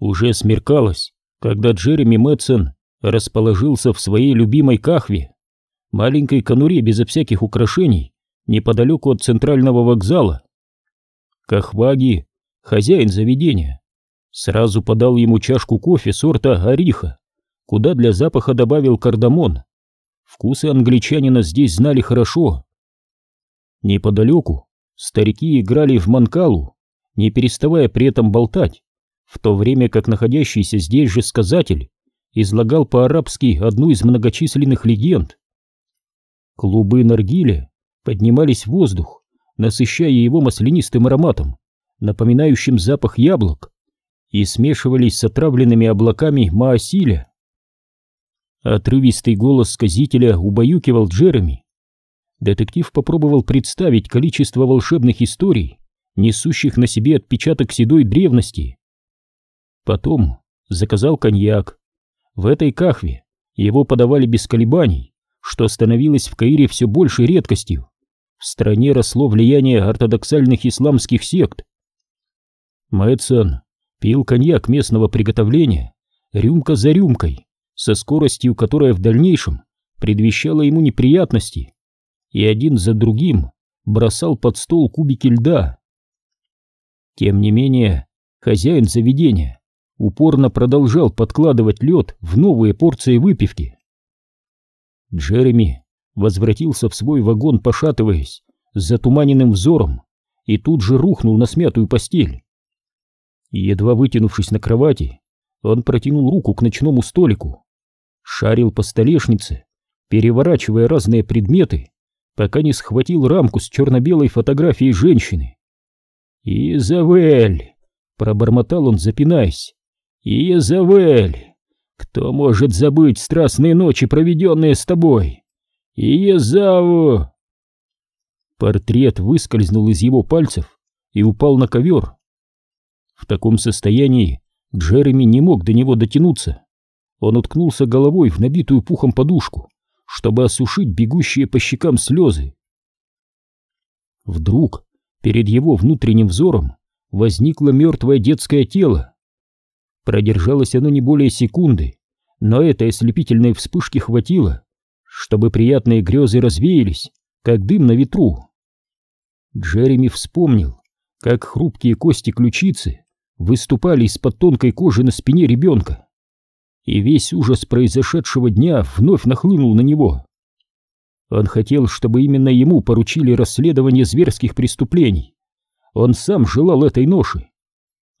Уже смеркалось, когда Джереми Мэтсон расположился в своей любимой кахве, маленькой конуре безо всяких украшений, неподалеку от центрального вокзала. Кахваги, хозяин заведения, сразу подал ему чашку кофе сорта Ариха, куда для запаха добавил кардамон. Вкусы англичанина здесь знали хорошо. Неподалеку старики играли в манкалу, не переставая при этом болтать, в то время как находящийся здесь же сказатель излагал по-арабски одну из многочисленных легенд. Клубы наргиля поднимались в воздух, насыщая его маслянистым ароматом, напоминающим запах яблок, и смешивались с отравленными облаками маосиля. Отрывистый голос сказителя убаюкивал Джереми. Детектив попробовал представить количество волшебных историй, несущих на себе отпечаток седой древности. Потом заказал коньяк. В этой кахве его подавали без колебаний, что становилось в Каире все большей редкостью. В стране росло влияние ортодоксальных исламских сект. Мэтсон пил коньяк местного приготовления, рюмка за рюмкой, со скоростью, которая в дальнейшем предвещала ему неприятности, и один за другим бросал под стол кубики льда. Тем не менее, хозяин заведения упорно продолжал подкладывать лед в новые порции выпивки. Джереми возвратился в свой вагон, пошатываясь, с затуманенным взором, и тут же рухнул на смятую постель. Едва вытянувшись на кровати, он протянул руку к ночному столику, шарил по столешнице, переворачивая разные предметы, пока не схватил рамку с черно-белой фотографией женщины. «Изавель!» — пробормотал он, запинаясь. «Изавель! Кто может забыть страстные ночи, проведенные с тобой? Иезаву!» Портрет выскользнул из его пальцев и упал на ковер. В таком состоянии Джереми не мог до него дотянуться. Он уткнулся головой в набитую пухом подушку, чтобы осушить бегущие по щекам слезы. Вдруг перед его внутренним взором возникло мертвое детское тело. Продержалось оно не более секунды, но этой ослепительной вспышки хватило, чтобы приятные грезы развеялись, как дым на ветру. Джереми вспомнил, как хрупкие кости ключицы выступали из-под тонкой кожи на спине ребенка, и весь ужас произошедшего дня вновь нахлынул на него. Он хотел, чтобы именно ему поручили расследование зверских преступлений. Он сам желал этой ноши.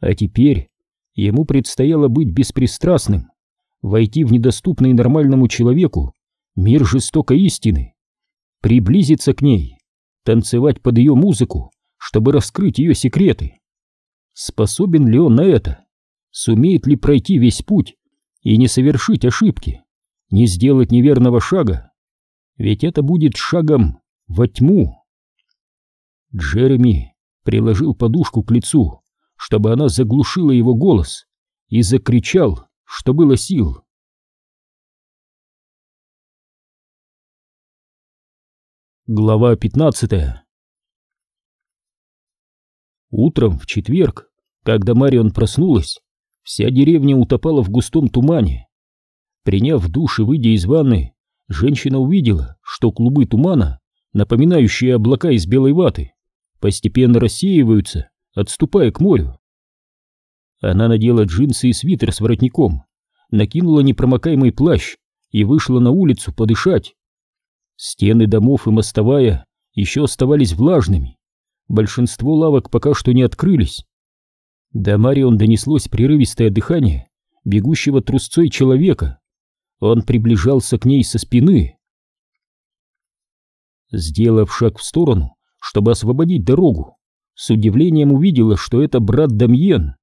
А теперь ему предстояло быть беспристрастным, войти в недоступный нормальному человеку мир жестокой истины, приблизиться к ней, танцевать под ее музыку, чтобы раскрыть ее секреты. Способен ли он на это? Сумеет ли пройти весь путь и не совершить ошибки, не сделать неверного шага? Ведь это будет шагом во тьму. Джереми приложил подушку к лицу, чтобы она заглушила его голос, и закричал, что было сил. Глава 15 Утром в четверг, когда Марион проснулась, вся деревня утопала в густом тумане. Приняв душ и выйдя из ванны, женщина увидела, что клубы тумана, напоминающие облака из белой ваты, постепенно рассеиваются, отступая к морю. Она надела джинсы и свитер с воротником, накинула непромокаемый плащ и вышла на улицу подышать. Стены домов и мостовая еще оставались влажными, большинство лавок пока что не открылись. До Марион донеслось прерывистое дыхание бегущего трусцой человека. Он приближался к ней со спины. Сделав шаг в сторону, чтобы освободить дорогу, с удивлением увидела, что это брат Дамьен.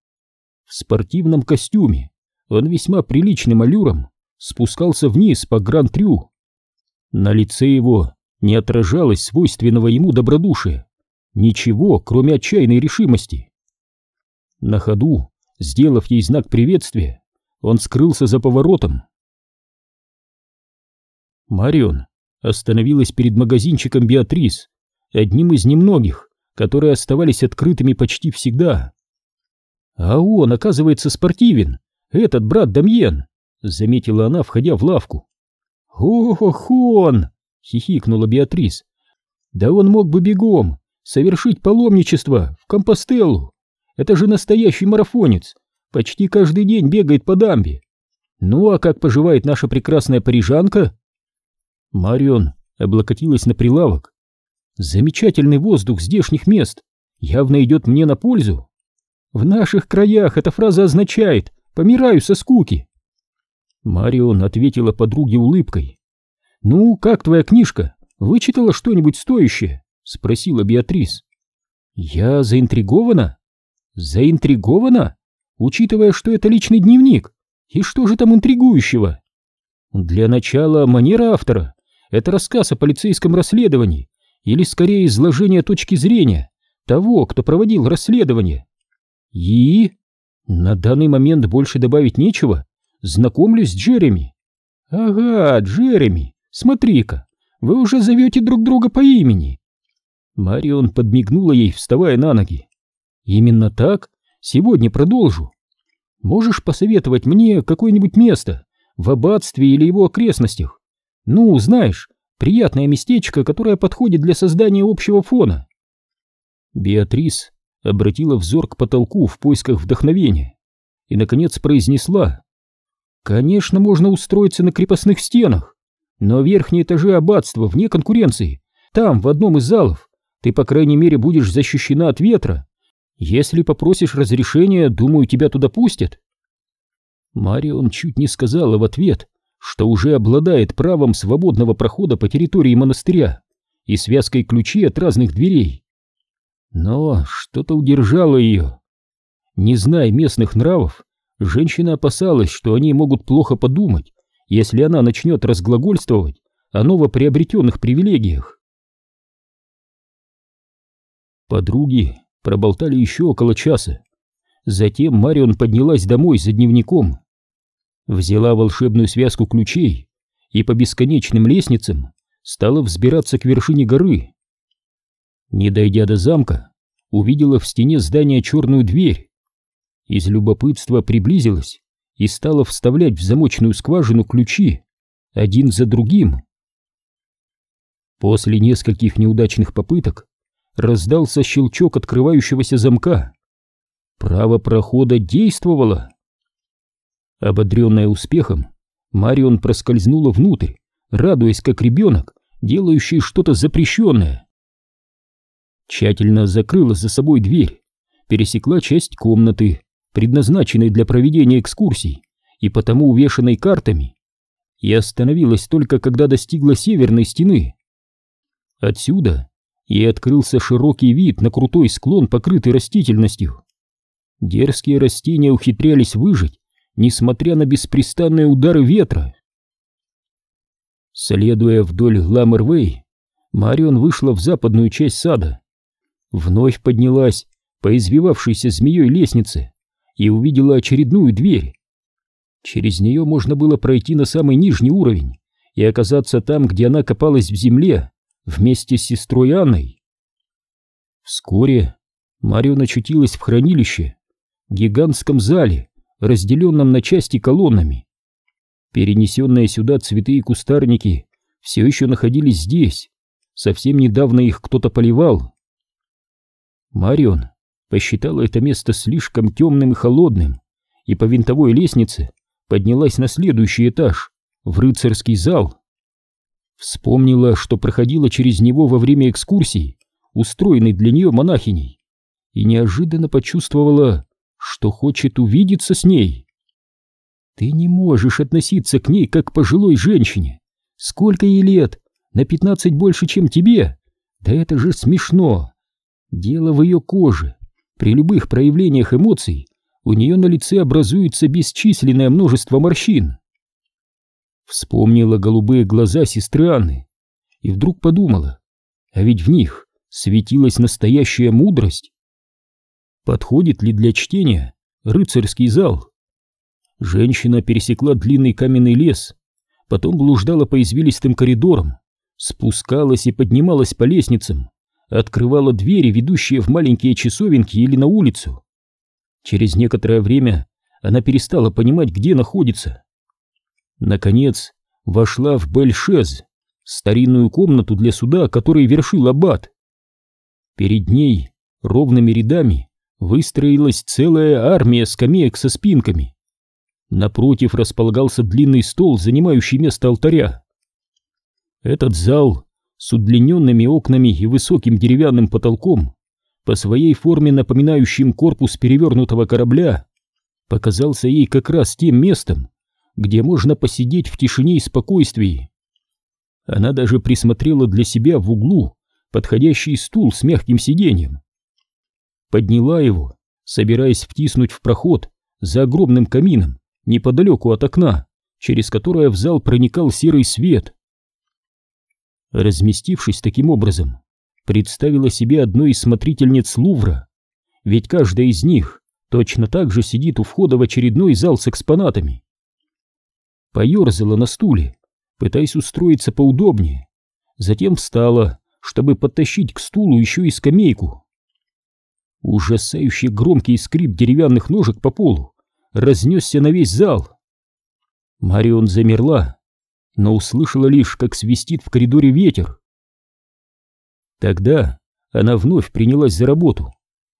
В спортивном костюме он весьма приличным аллюром спускался вниз по Гран-Трю. На лице его не отражалось свойственного ему добродушия. Ничего, кроме отчаянной решимости. На ходу, сделав ей знак приветствия, он скрылся за поворотом. Марион остановилась перед магазинчиком Беатрис, одним из немногих, которые оставались открытыми почти всегда. А он, оказывается, спортивен, этот брат Дамьен, заметила она, входя в лавку. Ох, он! хихикнула Беатрис. Да он мог бы бегом совершить паломничество в Компостеллу. Это же настоящий марафонец, почти каждый день бегает по дамбе. Ну а как поживает наша прекрасная парижанка? Марион облокотилась на прилавок. Замечательный воздух здешних мест явно идет мне на пользу. В наших краях эта фраза означает «помираю со скуки». Марион ответила подруге улыбкой. «Ну, как твоя книжка? Вычитала что-нибудь стоящее?» — спросила Беатрис. «Я заинтригована?» «Заинтригована? Учитывая, что это личный дневник. И что же там интригующего?» «Для начала манера автора. Это рассказ о полицейском расследовании, или скорее изложение точки зрения того, кто проводил расследование. И на данный момент больше добавить нечего. Знакомлюсь с Джереми. Ага, Джереми, смотри-ка, вы уже зовете друг друга по имени. Марион подмигнула ей, вставая на ноги. Именно так? Сегодня продолжу. Можешь посоветовать мне какое-нибудь место в аббатстве или его окрестностях? Ну, знаешь, приятное местечко, которое подходит для создания общего фона. Беатрис обратила взор к потолку в поисках вдохновения и, наконец, произнесла. «Конечно, можно устроиться на крепостных стенах, но верхние этажи аббатства вне конкуренции. Там, в одном из залов, ты, по крайней мере, будешь защищена от ветра. Если попросишь разрешения, думаю, тебя туда пустят». Марион чуть не сказала в ответ, что уже обладает правом свободного прохода по территории монастыря и связкой ключей от разных дверей. Но что-то удержало ее. Не зная местных нравов, женщина опасалась, что они могут плохо подумать, если она начнет разглагольствовать о новоприобретенных привилегиях. Подруги проболтали еще около часа. Затем Марион поднялась домой за дневником. Взяла волшебную связку ключей и по бесконечным лестницам стала взбираться к вершине горы. Не дойдя до замка, увидела в стене здания черную дверь. Из любопытства приблизилась и стала вставлять в замочную скважину ключи, один за другим. После нескольких неудачных попыток раздался щелчок открывающегося замка. Право прохода действовало. Ободренная успехом, Марион проскользнула внутрь, радуясь как ребенок, делающий что-то запрещенное тщательно закрыла за собой дверь, пересекла часть комнаты, предназначенной для проведения экскурсий и потому увешанной картами, и остановилась только когда достигла северной стены. Отсюда ей открылся широкий вид на крутой склон, покрытый растительностью. Дерзкие растения ухитрялись выжить, несмотря на беспрестанные удары ветра. Следуя вдоль Ламервей, Марион вышла в западную часть сада вновь поднялась по извивавшейся змеей лестнице и увидела очередную дверь. Через нее можно было пройти на самый нижний уровень и оказаться там, где она копалась в земле вместе с сестрой Анной. Вскоре Марион очутилась в хранилище, гигантском зале, разделенном на части колоннами. Перенесенные сюда цветы и кустарники все еще находились здесь, совсем недавно их кто-то поливал. Марион посчитала это место слишком темным и холодным, и по винтовой лестнице поднялась на следующий этаж, в рыцарский зал. Вспомнила, что проходила через него во время экскурсии, устроенной для нее монахиней, и неожиданно почувствовала, что хочет увидеться с ней. Ты не можешь относиться к ней как к пожилой женщине. Сколько ей лет? На пятнадцать больше, чем тебе? Да это же смешно. Дело в ее коже. При любых проявлениях эмоций у нее на лице образуется бесчисленное множество морщин. Вспомнила голубые глаза сестры Анны и вдруг подумала, а ведь в них светилась настоящая мудрость. Подходит ли для чтения рыцарский зал? Женщина пересекла длинный каменный лес, потом блуждала по извилистым коридорам, спускалась и поднималась по лестницам, открывала двери, ведущие в маленькие часовенки или на улицу. Через некоторое время она перестала понимать, где находится. Наконец, вошла в Бельшез, старинную комнату для суда, который вершил аббат. Перед ней ровными рядами выстроилась целая армия скамеек со спинками. Напротив располагался длинный стол, занимающий место алтаря. Этот зал с удлиненными окнами и высоким деревянным потолком, по своей форме напоминающим корпус перевернутого корабля, показался ей как раз тем местом, где можно посидеть в тишине и спокойствии. Она даже присмотрела для себя в углу подходящий стул с мягким сиденьем. Подняла его, собираясь втиснуть в проход за огромным камином неподалеку от окна, через которое в зал проникал серый свет. Разместившись таким образом, представила себе одной из смотрительниц Лувра, ведь каждая из них точно так же сидит у входа в очередной зал с экспонатами. Поерзала на стуле, пытаясь устроиться поудобнее, затем встала, чтобы подтащить к стулу еще и скамейку. Ужасающий громкий скрип деревянных ножек по полу разнесся на весь зал. Марион замерла, но услышала лишь, как свистит в коридоре ветер. Тогда она вновь принялась за работу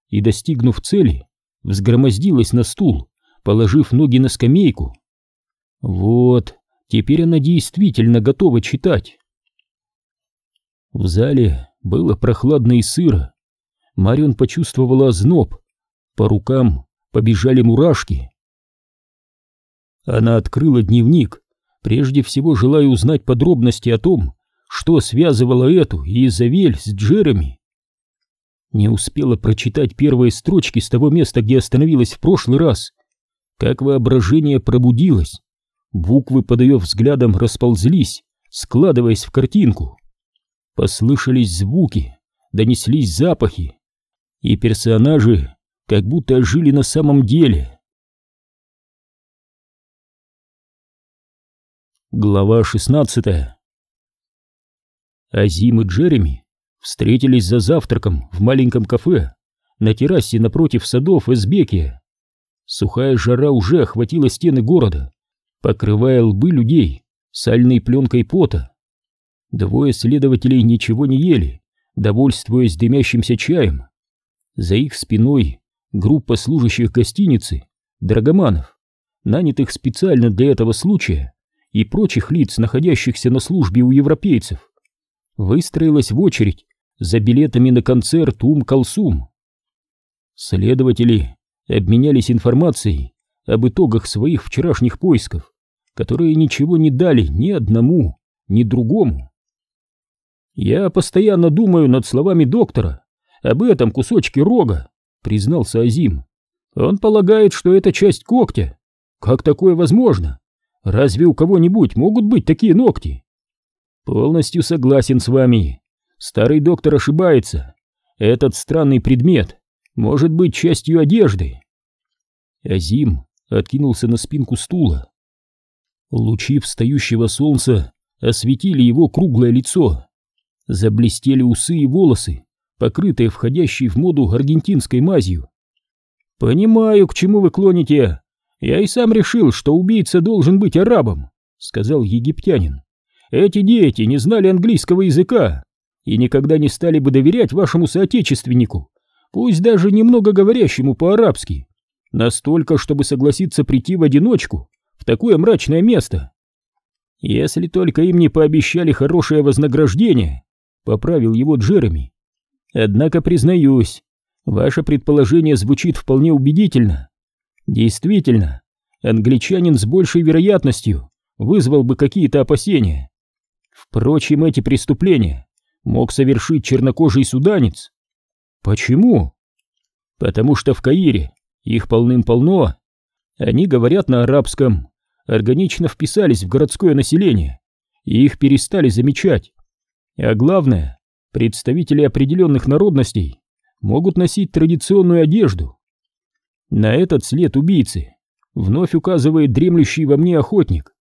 и, достигнув цели, взгромоздилась на стул, положив ноги на скамейку. Вот, теперь она действительно готова читать. В зале было прохладно и сыро. Марион почувствовала озноб. По рукам побежали мурашки. Она открыла дневник, прежде всего желая узнать подробности о том, что связывало эту и Изавель с Джереми. Не успела прочитать первые строчки с того места, где остановилась в прошлый раз, как воображение пробудилось. Буквы под ее взглядом расползлись, складываясь в картинку. Послышались звуки, донеслись запахи, и персонажи как будто ожили на самом деле. Глава 16 Азим и Джереми встретились за завтраком в маленьком кафе на террасе напротив садов Эсбекия. Сухая жара уже охватила стены города, покрывая лбы людей сальной пленкой пота. Двое следователей ничего не ели, довольствуясь дымящимся чаем. За их спиной группа служащих гостиницы, драгоманов, нанятых специально для этого случая, и прочих лиц, находящихся на службе у европейцев, выстроилась в очередь за билетами на концерт Ум-Калсум. Следователи обменялись информацией об итогах своих вчерашних поисков, которые ничего не дали ни одному, ни другому. «Я постоянно думаю над словами доктора об этом кусочке рога», — признался Азим. «Он полагает, что это часть когтя. Как такое возможно? Разве у кого-нибудь могут быть такие ногти?» «Полностью согласен с вами. Старый доктор ошибается. Этот странный предмет может быть частью одежды». Азим откинулся на спинку стула. Лучи встающего солнца осветили его круглое лицо. Заблестели усы и волосы, покрытые входящей в моду аргентинской мазью. «Понимаю, к чему вы клоните. Я и сам решил, что убийца должен быть арабом», — сказал египтянин. «Эти дети не знали английского языка и никогда не стали бы доверять вашему соотечественнику, пусть даже немного говорящему по-арабски, настолько, чтобы согласиться прийти в одиночку в такое мрачное место. Если только им не пообещали хорошее вознаграждение, поправил его Джереми. Однако, признаюсь, ваше предположение звучит вполне убедительно. Действительно, англичанин с большей вероятностью вызвал бы какие-то опасения. Впрочем, эти преступления мог совершить чернокожий суданец. Почему? Потому что в Каире их полным-полно. Они говорят на арабском, органично вписались в городское население, и их перестали замечать. А главное, представители определенных народностей могут носить традиционную одежду. На этот след убийцы вновь указывает дремлющий во мне охотник.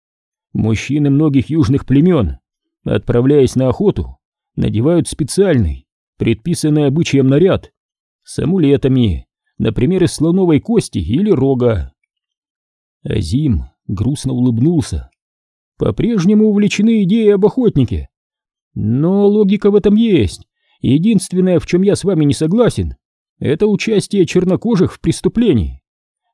Мужчины многих южных племен, отправляясь на охоту, надевают специальный, предписанный обычаем наряд, с амулетами, например, из слоновой кости или рога. Азим грустно улыбнулся. По-прежнему увлечены идеей об охотнике. Но логика в этом есть. Единственное, в чем я с вами не согласен, это участие чернокожих в преступлении.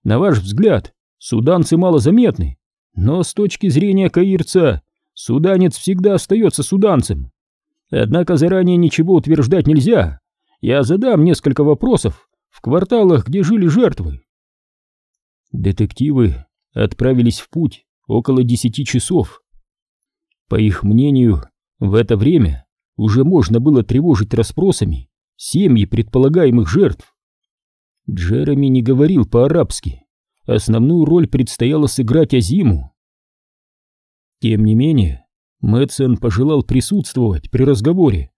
На ваш взгляд, суданцы малозаметны, но с точки зрения каирца, суданец всегда остается суданцем. Однако заранее ничего утверждать нельзя. Я задам несколько вопросов в кварталах, где жили жертвы. Детективы отправились в путь около десяти часов. По их мнению, в это время уже можно было тревожить расспросами семьи предполагаемых жертв. Джереми не говорил по-арабски, основную роль предстояло сыграть Азиму. Тем не менее, Мэтсон пожелал присутствовать при разговоре,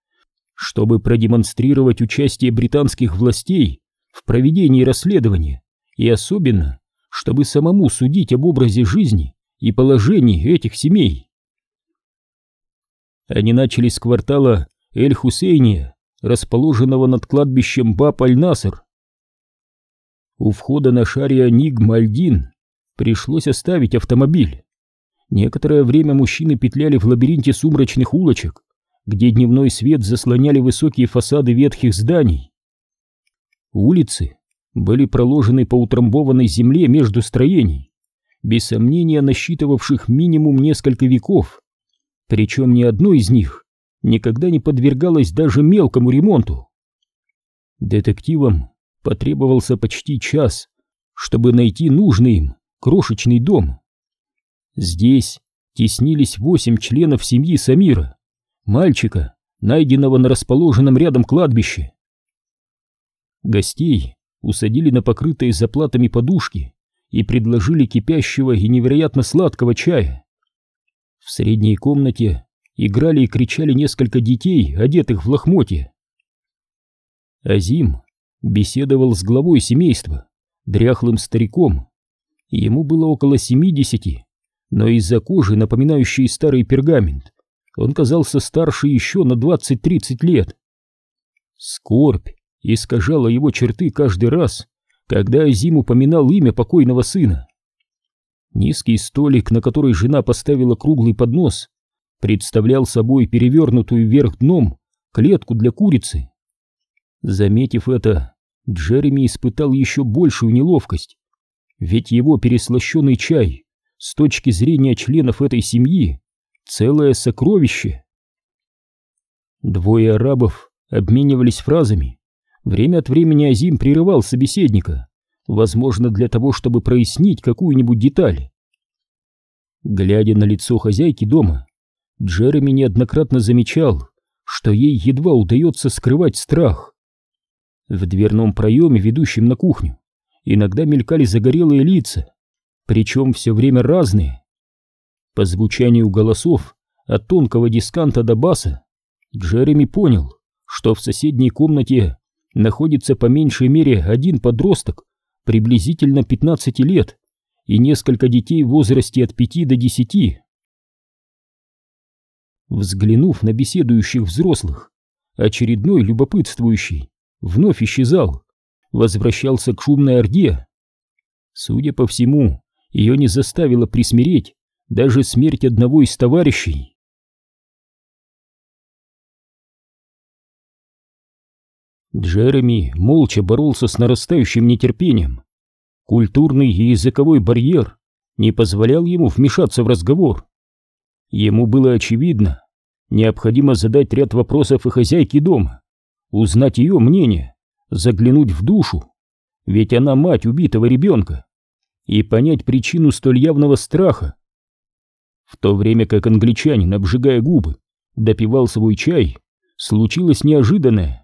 чтобы продемонстрировать участие британских властей в проведении расследования и особенно, чтобы самому судить об образе жизни и положении этих семей. Они начали с квартала Эль-Хусейния, расположенного над кладбищем Баб-Аль-Наср. У входа на шаре Ниг-Мальдин пришлось оставить автомобиль. Некоторое время мужчины петляли в лабиринте сумрачных улочек, где дневной свет заслоняли высокие фасады ветхих зданий. Улицы были проложены по утрамбованной земле между строений, без сомнения насчитывавших минимум несколько веков причем ни одно из них никогда не подвергалось даже мелкому ремонту. Детективам потребовался почти час, чтобы найти нужный им крошечный дом. Здесь теснились восемь членов семьи Самира, мальчика, найденного на расположенном рядом кладбище. Гостей усадили на покрытые заплатами подушки и предложили кипящего и невероятно сладкого чая. В средней комнате играли и кричали несколько детей, одетых в лохмотье. Азим беседовал с главой семейства, дряхлым стариком. Ему было около семидесяти, но из-за кожи, напоминающей старый пергамент, он казался старше еще на двадцать-тридцать лет. Скорбь искажала его черты каждый раз, когда Азим упоминал имя покойного сына. Низкий столик, на который жена поставила круглый поднос, представлял собой перевернутую вверх дном клетку для курицы. Заметив это, Джереми испытал еще большую неловкость, ведь его переслащенный чай с точки зрения членов этой семьи целое сокровище. Двое арабов обменивались фразами. Время от времени Азим прерывал собеседника, возможно, для того, чтобы прояснить какую-нибудь деталь. Глядя на лицо хозяйки дома, Джереми неоднократно замечал, что ей едва удается скрывать страх. В дверном проеме, ведущем на кухню, иногда мелькали загорелые лица, причем все время разные. По звучанию голосов от тонкого дисканта до баса Джереми понял, что в соседней комнате находится по меньшей мере один подросток приблизительно 15 лет и несколько детей в возрасте от 5 до 10. Взглянув на беседующих взрослых, очередной любопытствующий вновь исчезал, возвращался к шумной орде. Судя по всему, ее не заставило присмиреть даже смерть одного из товарищей. Джереми молча боролся с нарастающим нетерпением. Культурный и языковой барьер не позволял ему вмешаться в разговор. Ему было очевидно, необходимо задать ряд вопросов и хозяйке дома, узнать ее мнение, заглянуть в душу, ведь она мать убитого ребенка, и понять причину столь явного страха. В то время как англичанин, обжигая губы, допивал свой чай, случилось неожиданное.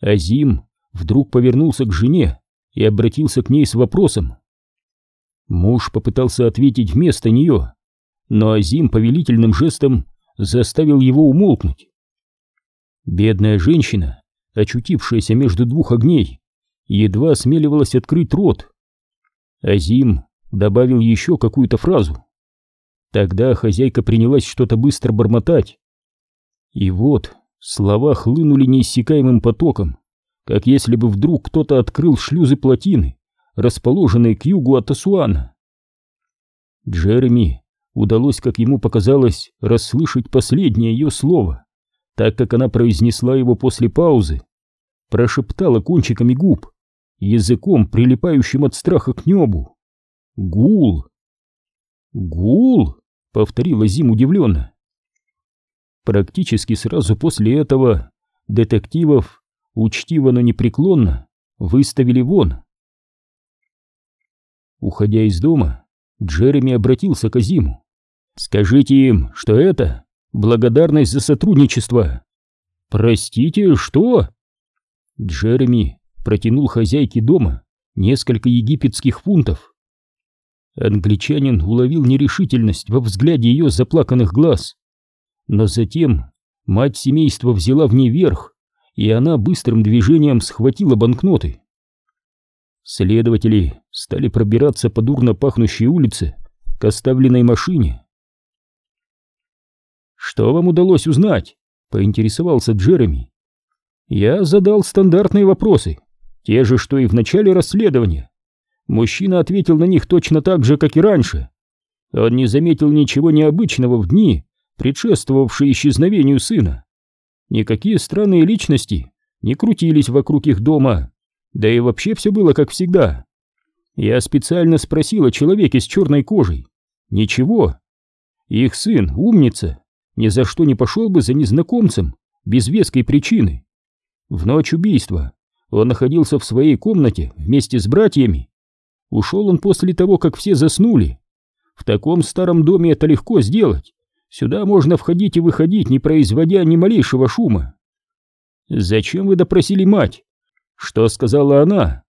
Азим вдруг повернулся к жене и обратился к ней с вопросом. Муж попытался ответить вместо нее, но Азим повелительным жестом заставил его умолкнуть. Бедная женщина, очутившаяся между двух огней, едва осмеливалась открыть рот. Азим добавил еще какую-то фразу. Тогда хозяйка принялась что-то быстро бормотать. И вот Слова хлынули неиссякаемым потоком, как если бы вдруг кто-то открыл шлюзы плотины, расположенные к югу от Асуана. Джереми удалось, как ему показалось, расслышать последнее ее слово, так как она произнесла его после паузы, прошептала кончиками губ, языком, прилипающим от страха к небу. «Гул!» «Гул!» — повторила Зим удивленно. Практически сразу после этого детективов учтиво, но непреклонно выставили вон. Уходя из дома, Джереми обратился к Азиму. «Скажите им, что это благодарность за сотрудничество». «Простите, что?» Джереми протянул хозяйке дома несколько египетских фунтов. Англичанин уловил нерешительность во взгляде ее заплаканных глаз. Но затем мать семейства взяла в ней верх, и она быстрым движением схватила банкноты. Следователи стали пробираться по дурно пахнущей улице к оставленной машине. «Что вам удалось узнать?» — поинтересовался Джереми. Я задал стандартные вопросы, те же, что и в начале расследования. Мужчина ответил на них точно так же, как и раньше. Он не заметил ничего необычного в дни, предшествовавшие исчезновению сына. Никакие странные личности не крутились вокруг их дома, да и вообще все было как всегда. Я специально спросил о человеке с черной кожей. Ничего. Их сын, умница, ни за что не пошел бы за незнакомцем, без веской причины. В ночь убийства он находился в своей комнате вместе с братьями. Ушел он после того, как все заснули. В таком старом доме это легко сделать. Сюда можно входить и выходить, не производя ни малейшего шума. Зачем вы допросили мать? Что сказала она?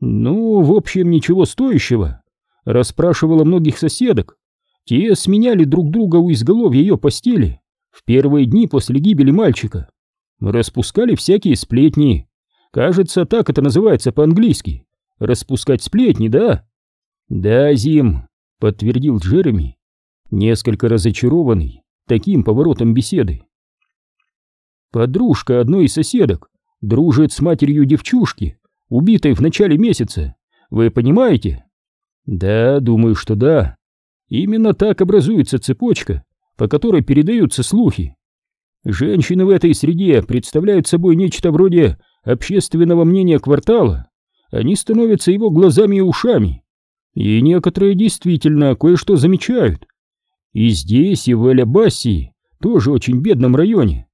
Ну, в общем, ничего стоящего. Расспрашивала многих соседок. Те сменяли друг друга у изголовья ее постели в первые дни после гибели мальчика. Распускали всякие сплетни. Кажется, так это называется по-английски. Распускать сплетни, да? Да, Зим, подтвердил Джереми, несколько разочарованный таким поворотом беседы. Подружка одной из соседок дружит с матерью девчушки, убитой в начале месяца. Вы понимаете? Да, думаю, что да. Именно так образуется цепочка, по которой передаются слухи. Женщины в этой среде представляют собой нечто вроде общественного мнения квартала. Они становятся его глазами и ушами. И некоторые действительно кое-что замечают. И здесь, и в Элябассии, тоже очень бедном районе.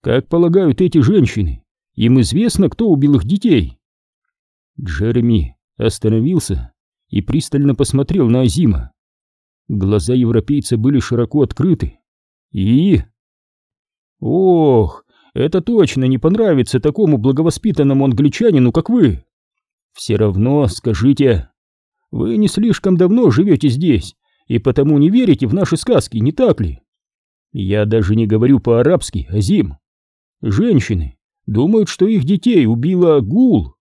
Как полагают эти женщины, им известно, кто убил их детей. Джереми остановился и пристально посмотрел на Азима. Глаза европейца были широко открыты. И... Ох, это точно не понравится такому благовоспитанному англичанину, как вы. Все равно скажите, вы не слишком давно живете здесь и потому не верите в наши сказки, не так ли? Я даже не говорю по-арабски, Азим. Женщины Думают, что их детей убила гул.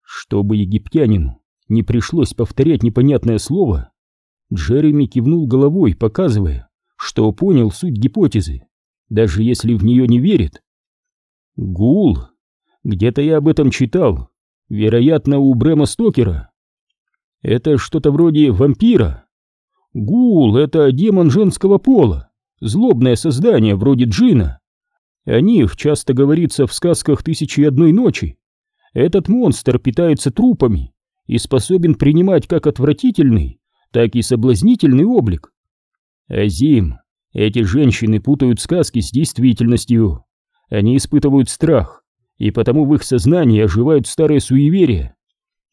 Чтобы египтянину не пришлось повторять непонятное слово, Джереми кивнул головой, показывая, что понял суть гипотезы, даже если в нее не верит. Гул. Где-то я об этом читал. Вероятно, у Брэма Стокера. Это что-то вроде вампира. Гул — это демон женского пола, злобное создание вроде джина. О них часто говорится в сказках «Тысячи и одной ночи». Этот монстр питается трупами и способен принимать как отвратительный, так и соблазнительный облик. Азим, эти женщины путают сказки с действительностью. Они испытывают страх, и потому в их сознании оживают старые суеверия.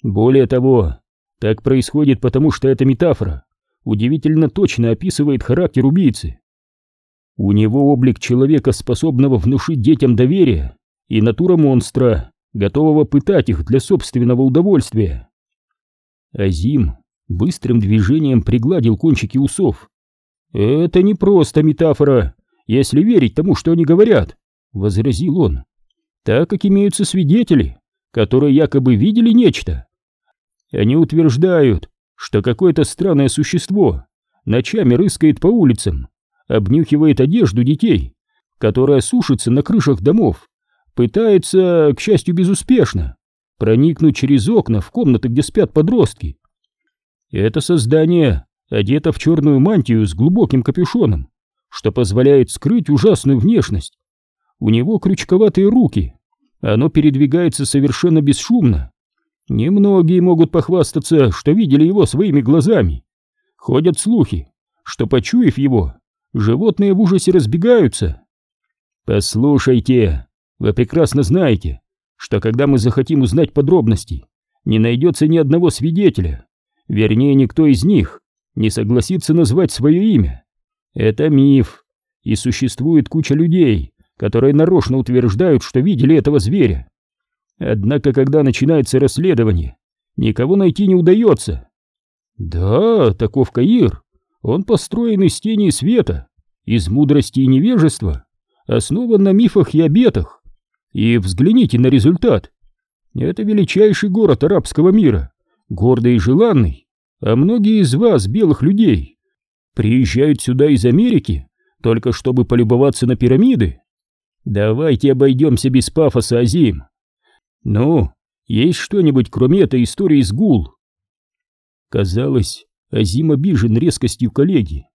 Более того, так происходит потому, что эта метафора удивительно точно описывает характер убийцы. У него облик человека, способного внушить детям доверие, и натура монстра, готового пытать их для собственного удовольствия. Азим быстрым движением пригладил кончики усов. «Это не просто метафора, если верить тому, что они говорят», — возразил он, «так как имеются свидетели, которые якобы видели нечто. Они утверждают, что какое-то странное существо ночами рыскает по улицам, обнюхивает одежду детей, которая сушится на крышах домов, пытается, к счастью, безуспешно, проникнуть через окна в комнаты, где спят подростки. Это создание одето в черную мантию с глубоким капюшоном, что позволяет скрыть ужасную внешность. У него крючковатые руки, оно передвигается совершенно бесшумно. Немногие могут похвастаться, что видели его своими глазами. Ходят слухи, что, почуяв его, животные в ужасе разбегаются. Послушайте, вы прекрасно знаете, что когда мы захотим узнать подробности, не найдется ни одного свидетеля, вернее, никто из них не согласится назвать свое имя. Это миф, и существует куча людей, которые нарочно утверждают, что видели этого зверя. Однако, когда начинается расследование, никого найти не удается. Да, таков Каир. Он построен из тени и света, из мудрости и невежества, основан на мифах и обетах. И взгляните на результат. Это величайший город арабского мира, гордый и желанный, а многие из вас, белых людей, приезжают сюда из Америки, только чтобы полюбоваться на пирамиды. Давайте обойдемся без пафоса, Азим. Ну, есть что-нибудь, кроме этой истории с гул? Казалось, Азим обижен резкостью коллеги.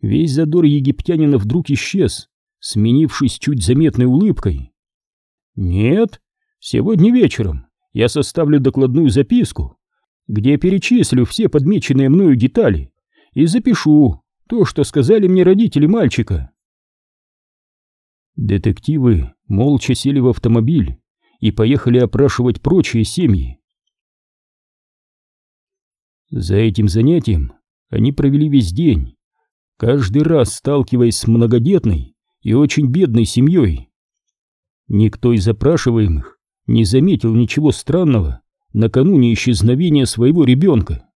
Весь задор египтянина вдруг исчез, сменившись чуть заметной улыбкой. Нет, сегодня вечером я составлю докладную записку, где перечислю все подмеченные мною детали и запишу то, что сказали мне родители мальчика. Детективы молча сели в автомобиль и поехали опрашивать прочие семьи. За этим занятием они провели весь день, каждый раз сталкиваясь с многодетной и очень бедной семьей. Никто из опрашиваемых не заметил ничего странного накануне исчезновения своего ребенка.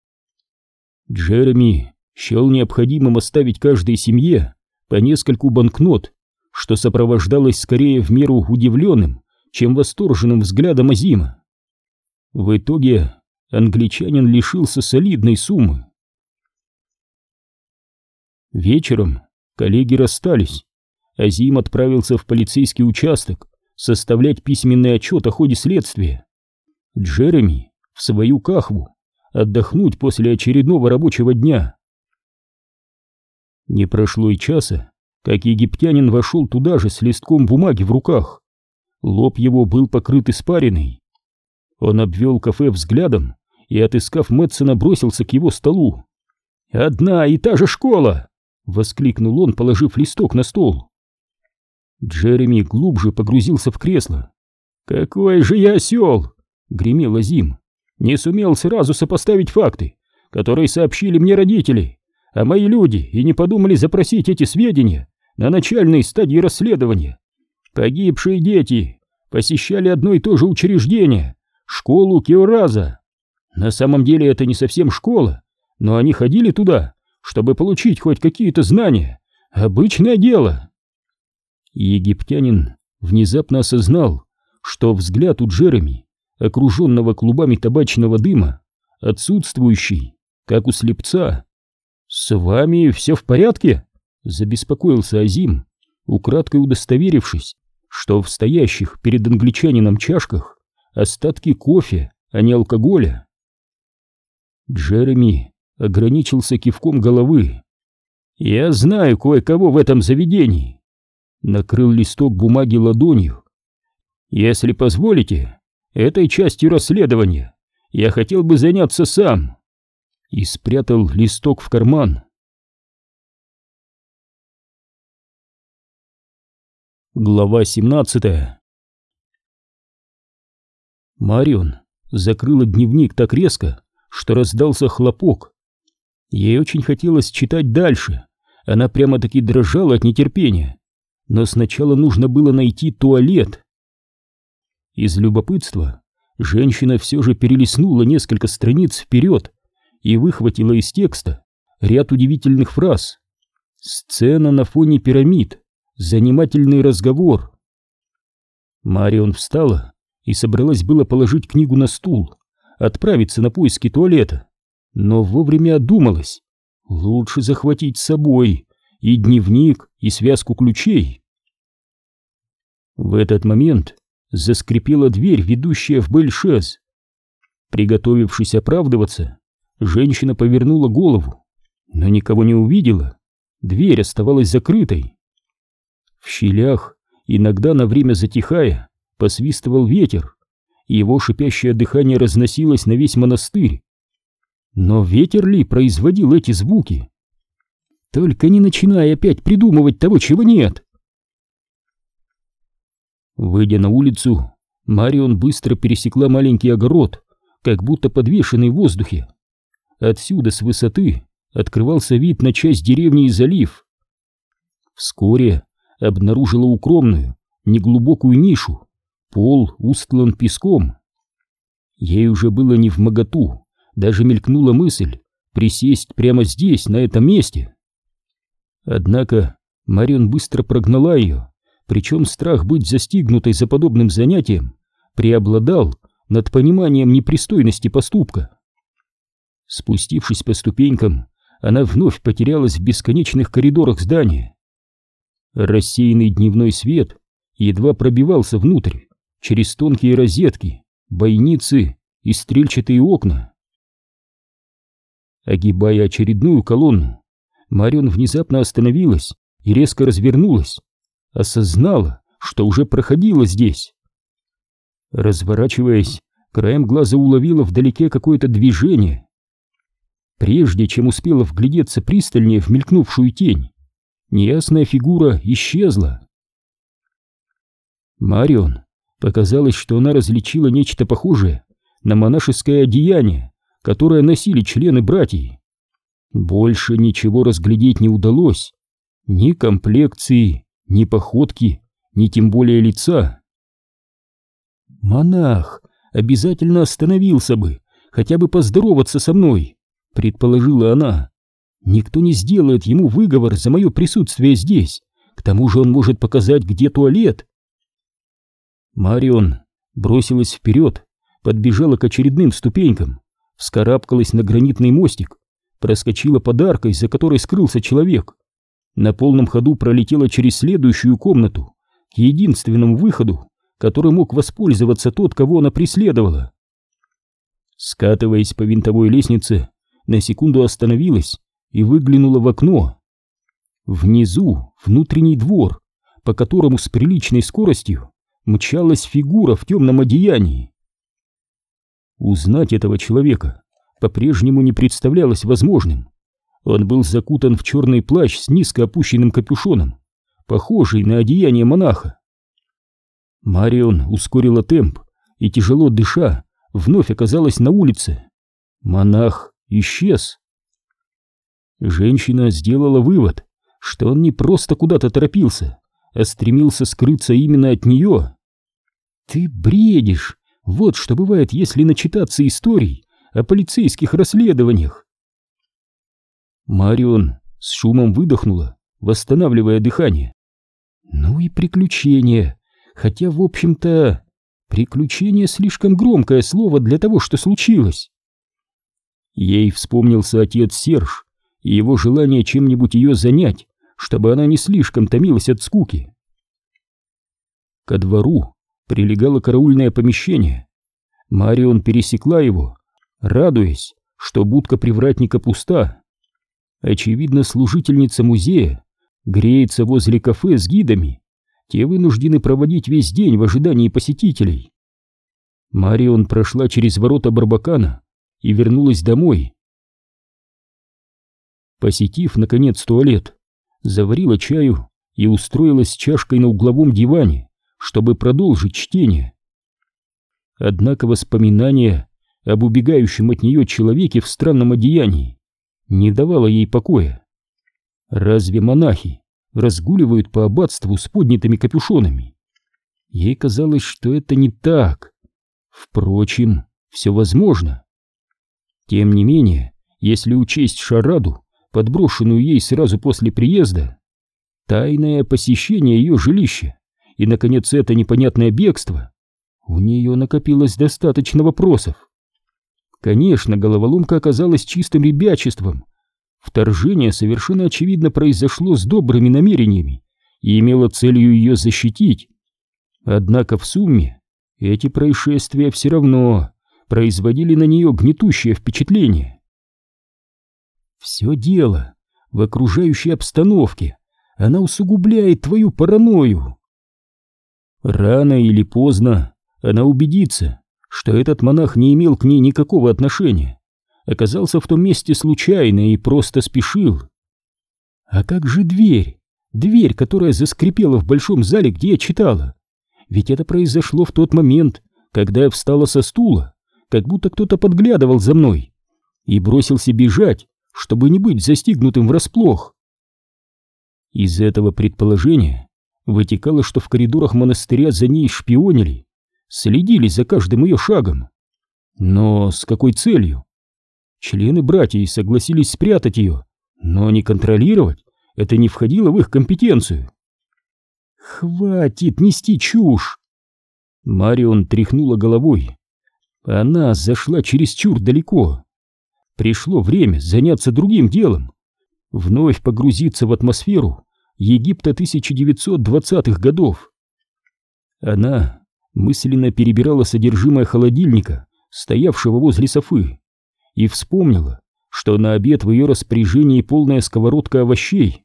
Джереми счел необходимым оставить каждой семье по нескольку банкнот что сопровождалось скорее в меру удивленным, чем восторженным взглядом Азима. В итоге англичанин лишился солидной суммы. Вечером коллеги расстались. Азим отправился в полицейский участок составлять письменный отчет о ходе следствия. Джереми в свою кахву отдохнуть после очередного рабочего дня. Не прошло и часа, как египтянин вошел туда же с листком бумаги в руках. Лоб его был покрыт испариной. Он обвел кафе взглядом и, отыскав Мэтсона, бросился к его столу. «Одна и та же школа!» — воскликнул он, положив листок на стол. Джереми глубже погрузился в кресло. «Какой же я осел!» — гремел Азим. «Не сумел сразу сопоставить факты, которые сообщили мне родители, а мои люди и не подумали запросить эти сведения на начальной стадии расследования. Погибшие дети посещали одно и то же учреждение, школу Кеораза. На самом деле это не совсем школа, но они ходили туда, чтобы получить хоть какие-то знания. Обычное дело. Египтянин внезапно осознал, что взгляд у Джереми, окруженного клубами табачного дыма, отсутствующий, как у слепца. «С вами все в порядке?» Забеспокоился Азим, украдкой удостоверившись, что в стоящих перед англичанином чашках остатки кофе, а не алкоголя. Джереми ограничился кивком головы. «Я знаю кое-кого в этом заведении», — накрыл листок бумаги ладонью. «Если позволите, этой частью расследования я хотел бы заняться сам», и спрятал листок в карман. Глава 17 Марион закрыла дневник так резко, что раздался хлопок. Ей очень хотелось читать дальше, она прямо-таки дрожала от нетерпения. Но сначала нужно было найти туалет. Из любопытства женщина все же перелистнула несколько страниц вперед и выхватила из текста ряд удивительных фраз. Сцена на фоне пирамид занимательный разговор. Марион встала и собралась было положить книгу на стул, отправиться на поиски туалета, но вовремя одумалась. Лучше захватить с собой и дневник, и связку ключей. В этот момент заскрипела дверь, ведущая в Бельшез. Приготовившись оправдываться, женщина повернула голову, но никого не увидела. Дверь оставалась закрытой. В щелях, иногда на время затихая, посвистывал ветер, его шипящее дыхание разносилось на весь монастырь. Но ветер ли производил эти звуки? Только не начинай опять придумывать того, чего нет. Выйдя на улицу, Марион быстро пересекла маленький огород, как будто подвешенный в воздухе. Отсюда, с высоты, открывался вид на часть деревни и залив. Вскоре обнаружила укромную, неглубокую нишу, пол устлан песком. Ей уже было не в моготу, даже мелькнула мысль присесть прямо здесь, на этом месте. Однако Марион быстро прогнала ее, причем страх быть застигнутой за подобным занятием преобладал над пониманием непристойности поступка. Спустившись по ступенькам, она вновь потерялась в бесконечных коридорах здания. Рассеянный дневной свет едва пробивался внутрь, через тонкие розетки, бойницы и стрельчатые окна. Огибая очередную колонну, Марион внезапно остановилась и резко развернулась, осознала, что уже проходила здесь. Разворачиваясь, краем глаза уловила вдалеке какое-то движение. Прежде чем успела вглядеться пристальнее в мелькнувшую тень, неясная фигура исчезла. Марион показалось, что она различила нечто похожее на монашеское одеяние, которое носили члены братьев. Больше ничего разглядеть не удалось, ни комплекции, ни походки, ни тем более лица. Монах обязательно остановился бы, хотя бы поздороваться со мной, предположила она. Никто не сделает ему выговор за мое присутствие здесь. К тому же он может показать, где туалет. Марион бросилась вперед, подбежала к очередным ступенькам, вскарабкалась на гранитный мостик, проскочила подаркой, за которой скрылся человек, на полном ходу пролетела через следующую комнату, к единственному выходу, который мог воспользоваться тот, кого она преследовала. Скатываясь по винтовой лестнице, на секунду остановилась и выглянула в окно. Внизу внутренний двор, по которому с приличной скоростью мчалась фигура в темном одеянии. Узнать этого человека по-прежнему не представлялось возможным. Он был закутан в черный плащ с низко опущенным капюшоном, похожий на одеяние монаха. Марион ускорила темп и, тяжело дыша, вновь оказалась на улице. Монах исчез. Женщина сделала вывод, что он не просто куда-то торопился, а стремился скрыться именно от нее. «Ты бредишь! Вот что бывает, если начитаться историй о полицейских расследованиях!» Марион с шумом выдохнула, восстанавливая дыхание. Ну и приключения. Хотя, в общем-то, приключение слишком громкое слово для того, что случилось. Ей вспомнился отец Серж и его желание чем-нибудь ее занять, чтобы она не слишком томилась от скуки. Ко двору прилегало караульное помещение. Марион пересекла его, радуясь, что будка привратника пуста. Очевидно, служительница музея греется возле кафе с гидами. Те вынуждены проводить весь день в ожидании посетителей. Марион прошла через ворота Барбакана и вернулась домой. Посетив, наконец, туалет, заварила чаю и устроилась с чашкой на угловом диване, чтобы продолжить чтение. Однако воспоминания об убегающем от нее человеке в странном одеянии не давала ей покоя. Разве монахи разгуливают по аббатству с поднятыми капюшонами? Ей казалось, что это не так. Впрочем, все возможно. Тем не менее, если учесть шараду, подброшенную ей сразу после приезда, тайное посещение ее жилища и, наконец, это непонятное бегство, у нее накопилось достаточно вопросов. Конечно, головоломка оказалась чистым ребячеством. Вторжение совершенно очевидно произошло с добрыми намерениями и имело целью ее защитить. Однако в сумме эти происшествия все равно производили на нее гнетущее впечатление. Все дело в окружающей обстановке, она усугубляет твою паранойю. Рано или поздно она убедится, что этот монах не имел к ней никакого отношения, оказался в том месте случайно и просто спешил. А как же дверь? Дверь, которая заскрипела в большом зале, где я читала. Ведь это произошло в тот момент, когда я встала со стула, как будто кто-то подглядывал за мной, и бросился бежать, чтобы не быть застигнутым врасплох. Из этого предположения вытекало, что в коридорах монастыря за ней шпионили, следили за каждым ее шагом. Но с какой целью? Члены братьев согласились спрятать ее, но не контролировать это не входило в их компетенцию. «Хватит нести чушь!» Марион тряхнула головой. Она зашла чересчур далеко. Пришло время заняться другим делом. Вновь погрузиться в атмосферу Египта 1920-х годов. Она мысленно перебирала содержимое холодильника, стоявшего возле Софы, и вспомнила, что на обед в ее распоряжении полная сковородка овощей.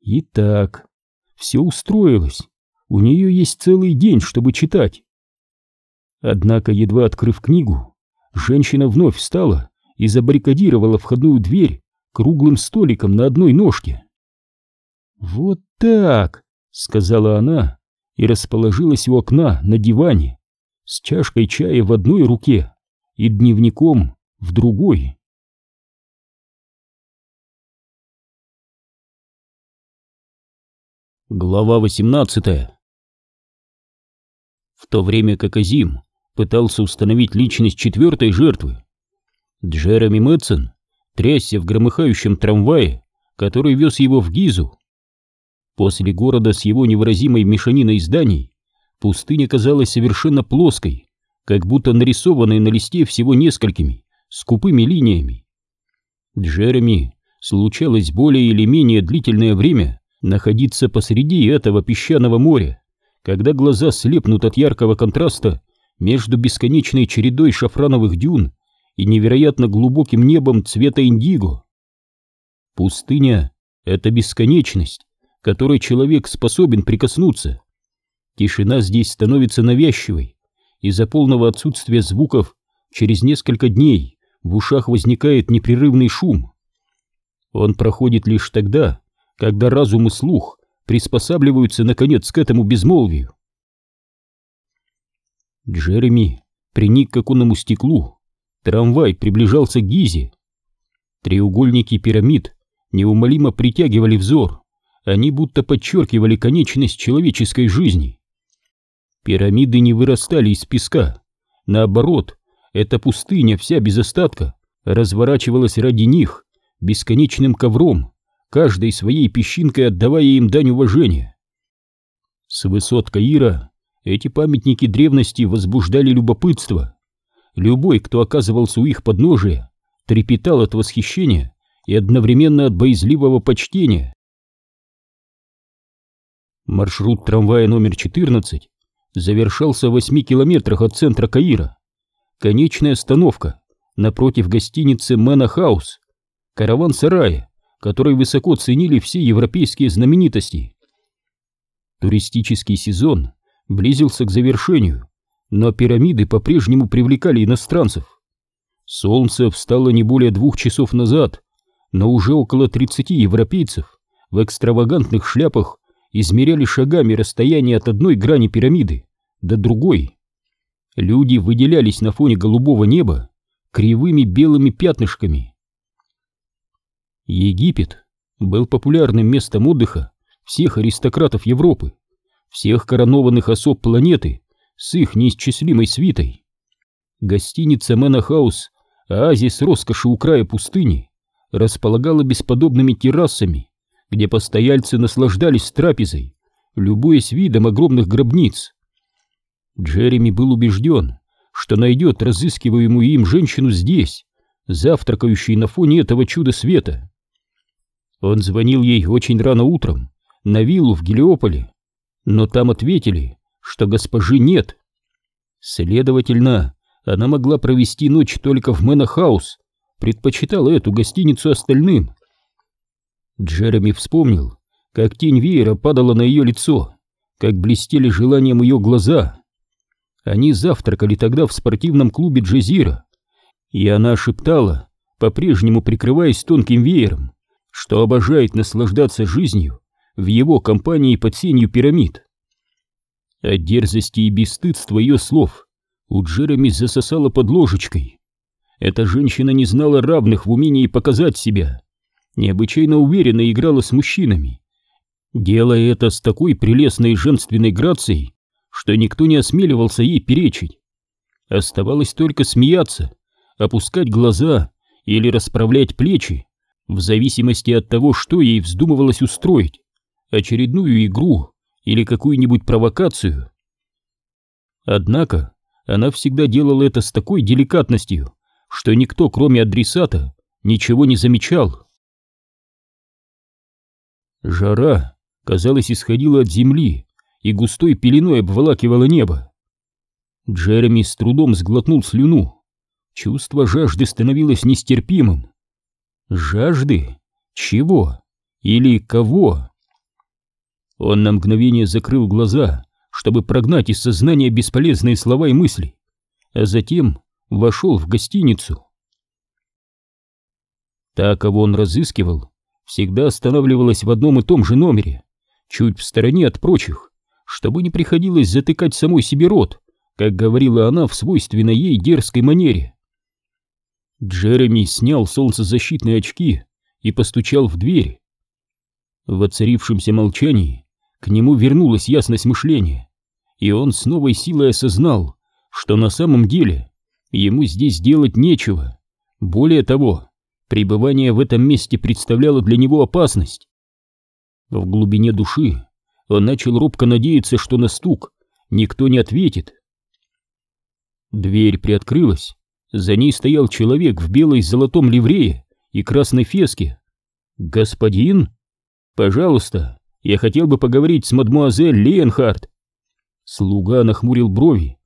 Итак, все устроилось. У нее есть целый день, чтобы читать. Однако, едва открыв книгу, женщина вновь встала и забаррикадировала входную дверь круглым столиком на одной ножке. «Вот так!» — сказала она и расположилась у окна на диване с чашкой чая в одной руке и дневником в другой. Глава 18 В то время как Азим пытался установить личность четвертой жертвы, Джереми Мэтсон трясся в громыхающем трамвае, который вез его в Гизу. После города с его невыразимой мешаниной зданий пустыня казалась совершенно плоской, как будто нарисованной на листе всего несколькими скупыми линиями. Джереми случалось более или менее длительное время находиться посреди этого песчаного моря, когда глаза слепнут от яркого контраста между бесконечной чередой шафрановых дюн и невероятно глубоким небом цвета индиго. Пустыня — это бесконечность, которой человек способен прикоснуться. Тишина здесь становится навязчивой, из-за полного отсутствия звуков через несколько дней в ушах возникает непрерывный шум. Он проходит лишь тогда, когда разум и слух приспосабливаются, наконец, к этому безмолвию. Джереми приник к оконному стеклу. Трамвай приближался к Гизе. Треугольники пирамид неумолимо притягивали взор. Они будто подчеркивали конечность человеческой жизни. Пирамиды не вырастали из песка. Наоборот, эта пустыня вся без остатка разворачивалась ради них бесконечным ковром, каждой своей песчинкой отдавая им дань уважения. С высот Каира эти памятники древности возбуждали любопытство. Любой, кто оказывался у их подножия, трепетал от восхищения и одновременно от боязливого почтения. Маршрут трамвая номер 14 завершался в 8 километрах от центра Каира. Конечная остановка напротив гостиницы Мэна Хаус, караван-сарая, который высоко ценили все европейские знаменитости. Туристический сезон близился к завершению, но пирамиды по-прежнему привлекали иностранцев. Солнце встало не более двух часов назад, но уже около 30 европейцев в экстравагантных шляпах измеряли шагами расстояние от одной грани пирамиды до другой. Люди выделялись на фоне голубого неба кривыми белыми пятнышками. Египет был популярным местом отдыха всех аристократов Европы, всех коронованных особ планеты с их неисчислимой свитой. Гостиница Мэнахаус, оазис роскоши у края пустыни, располагала бесподобными террасами, где постояльцы наслаждались трапезой, любуясь видом огромных гробниц. Джереми был убежден, что найдет разыскиваемую им женщину здесь, завтракающей на фоне этого чуда света. Он звонил ей очень рано утром, на виллу в Гелиополе, но там ответили, что госпожи нет. Следовательно, она могла провести ночь только в Мэнахаус, предпочитала эту гостиницу остальным. Джереми вспомнил, как тень веера падала на ее лицо, как блестели желанием ее глаза. Они завтракали тогда в спортивном клубе Джезира, и она шептала, по-прежнему прикрываясь тонким веером, что обожает наслаждаться жизнью в его компании под сенью пирамид. От дерзости и бесстыдства ее слов у Джереми засосала под ложечкой. Эта женщина не знала равных в умении показать себя, необычайно уверенно играла с мужчинами, делая это с такой прелестной женственной грацией, что никто не осмеливался ей перечить. Оставалось только смеяться, опускать глаза или расправлять плечи, в зависимости от того, что ей вздумывалось устроить, очередную игру или какую-нибудь провокацию. Однако она всегда делала это с такой деликатностью, что никто, кроме адресата, ничего не замечал. Жара, казалось, исходила от земли и густой пеленой обволакивала небо. Джереми с трудом сглотнул слюну. Чувство жажды становилось нестерпимым. Жажды? Чего? Или кого? Он на мгновение закрыл глаза, чтобы прогнать из сознания бесполезные слова и мысли, а затем вошел в гостиницу. Та, кого он разыскивал, всегда останавливалась в одном и том же номере, чуть в стороне от прочих, чтобы не приходилось затыкать самой себе рот, как говорила она в свойственной ей дерзкой манере. Джереми снял солнцезащитные очки и постучал в дверь. В оцарившемся молчании к нему вернулась ясность мышления, и он с новой силой осознал, что на самом деле ему здесь делать нечего. Более того, пребывание в этом месте представляло для него опасность. В глубине души он начал робко надеяться, что на стук никто не ответит. Дверь приоткрылась, за ней стоял человек в белой с золотом ливрее и красной феске. «Господин? Пожалуйста, я хотел бы поговорить с мадмуазель Лиенхард». Слуга нахмурил брови.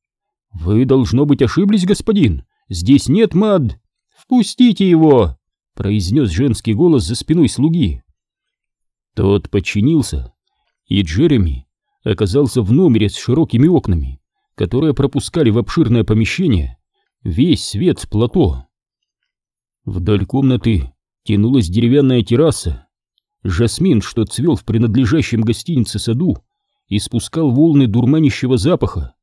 «Вы, должно быть, ошиблись, господин. Здесь нет мад...» «Впустите его!» — произнес женский голос за спиной слуги. Тот подчинился, и Джереми оказался в номере с широкими окнами, которые пропускали в обширное помещение весь свет с плато. Вдоль комнаты тянулась деревянная терраса. Жасмин, что цвел в принадлежащем гостинице саду, испускал волны дурманящего запаха.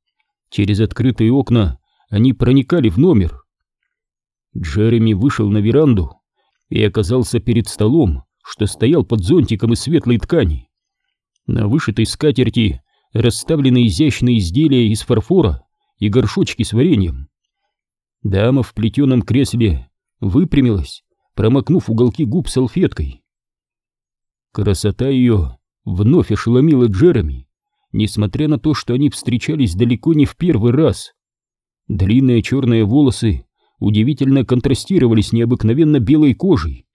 Через открытые окна они проникали в номер. Джереми вышел на веранду и оказался перед столом, что стоял под зонтиком из светлой ткани. На вышитой скатерти расставлены изящные изделия из фарфора и горшочки с вареньем. Дама в плетеном кресле выпрямилась, промокнув уголки губ салфеткой. Красота ее вновь ошеломила Джереми, несмотря на то, что они встречались далеко не в первый раз. Длинные черные волосы удивительно контрастировали с необыкновенно белой кожей.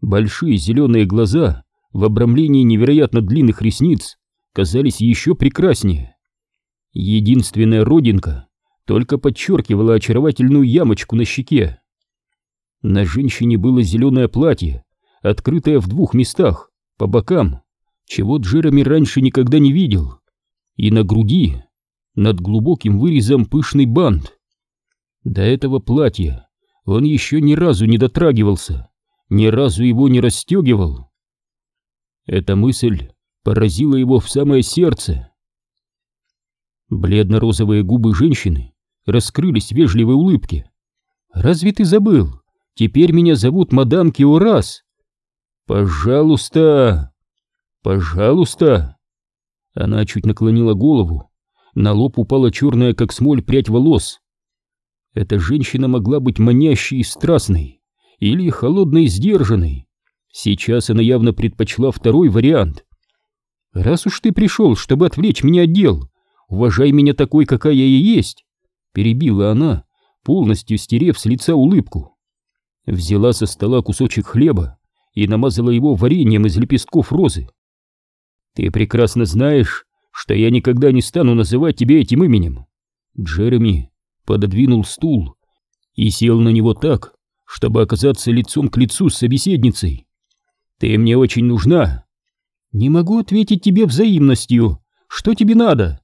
Большие зеленые глаза в обрамлении невероятно длинных ресниц казались еще прекраснее. Единственная родинка только подчеркивала очаровательную ямочку на щеке. На женщине было зеленое платье, открытое в двух местах, по бокам, чего Джереми раньше никогда не видел, и на груди, над глубоким вырезом пышный бант. До этого платья он еще ни разу не дотрагивался, ни разу его не расстегивал. Эта мысль поразила его в самое сердце. Бледно-розовые губы женщины раскрылись в вежливой улыбке. «Разве ты забыл? Теперь меня зовут мадам Киорас». «Пожалуйста! Пожалуйста!» Она чуть наклонила голову. На лоб упала черная, как смоль, прядь волос. Эта женщина могла быть манящей и страстной, или холодной и сдержанной. Сейчас она явно предпочла второй вариант. «Раз уж ты пришел, чтобы отвлечь меня от дел, уважай меня такой, какая я есть», — перебила она, полностью стерев с лица улыбку. Взяла со стола кусочек хлеба и намазала его вареньем из лепестков розы. «Ты прекрасно знаешь, что я никогда не стану называть тебя этим именем. Джереми пододвинул стул и сел на него так, чтобы оказаться лицом к лицу с собеседницей. Ты мне очень нужна. Не могу ответить тебе взаимностью. Что тебе надо?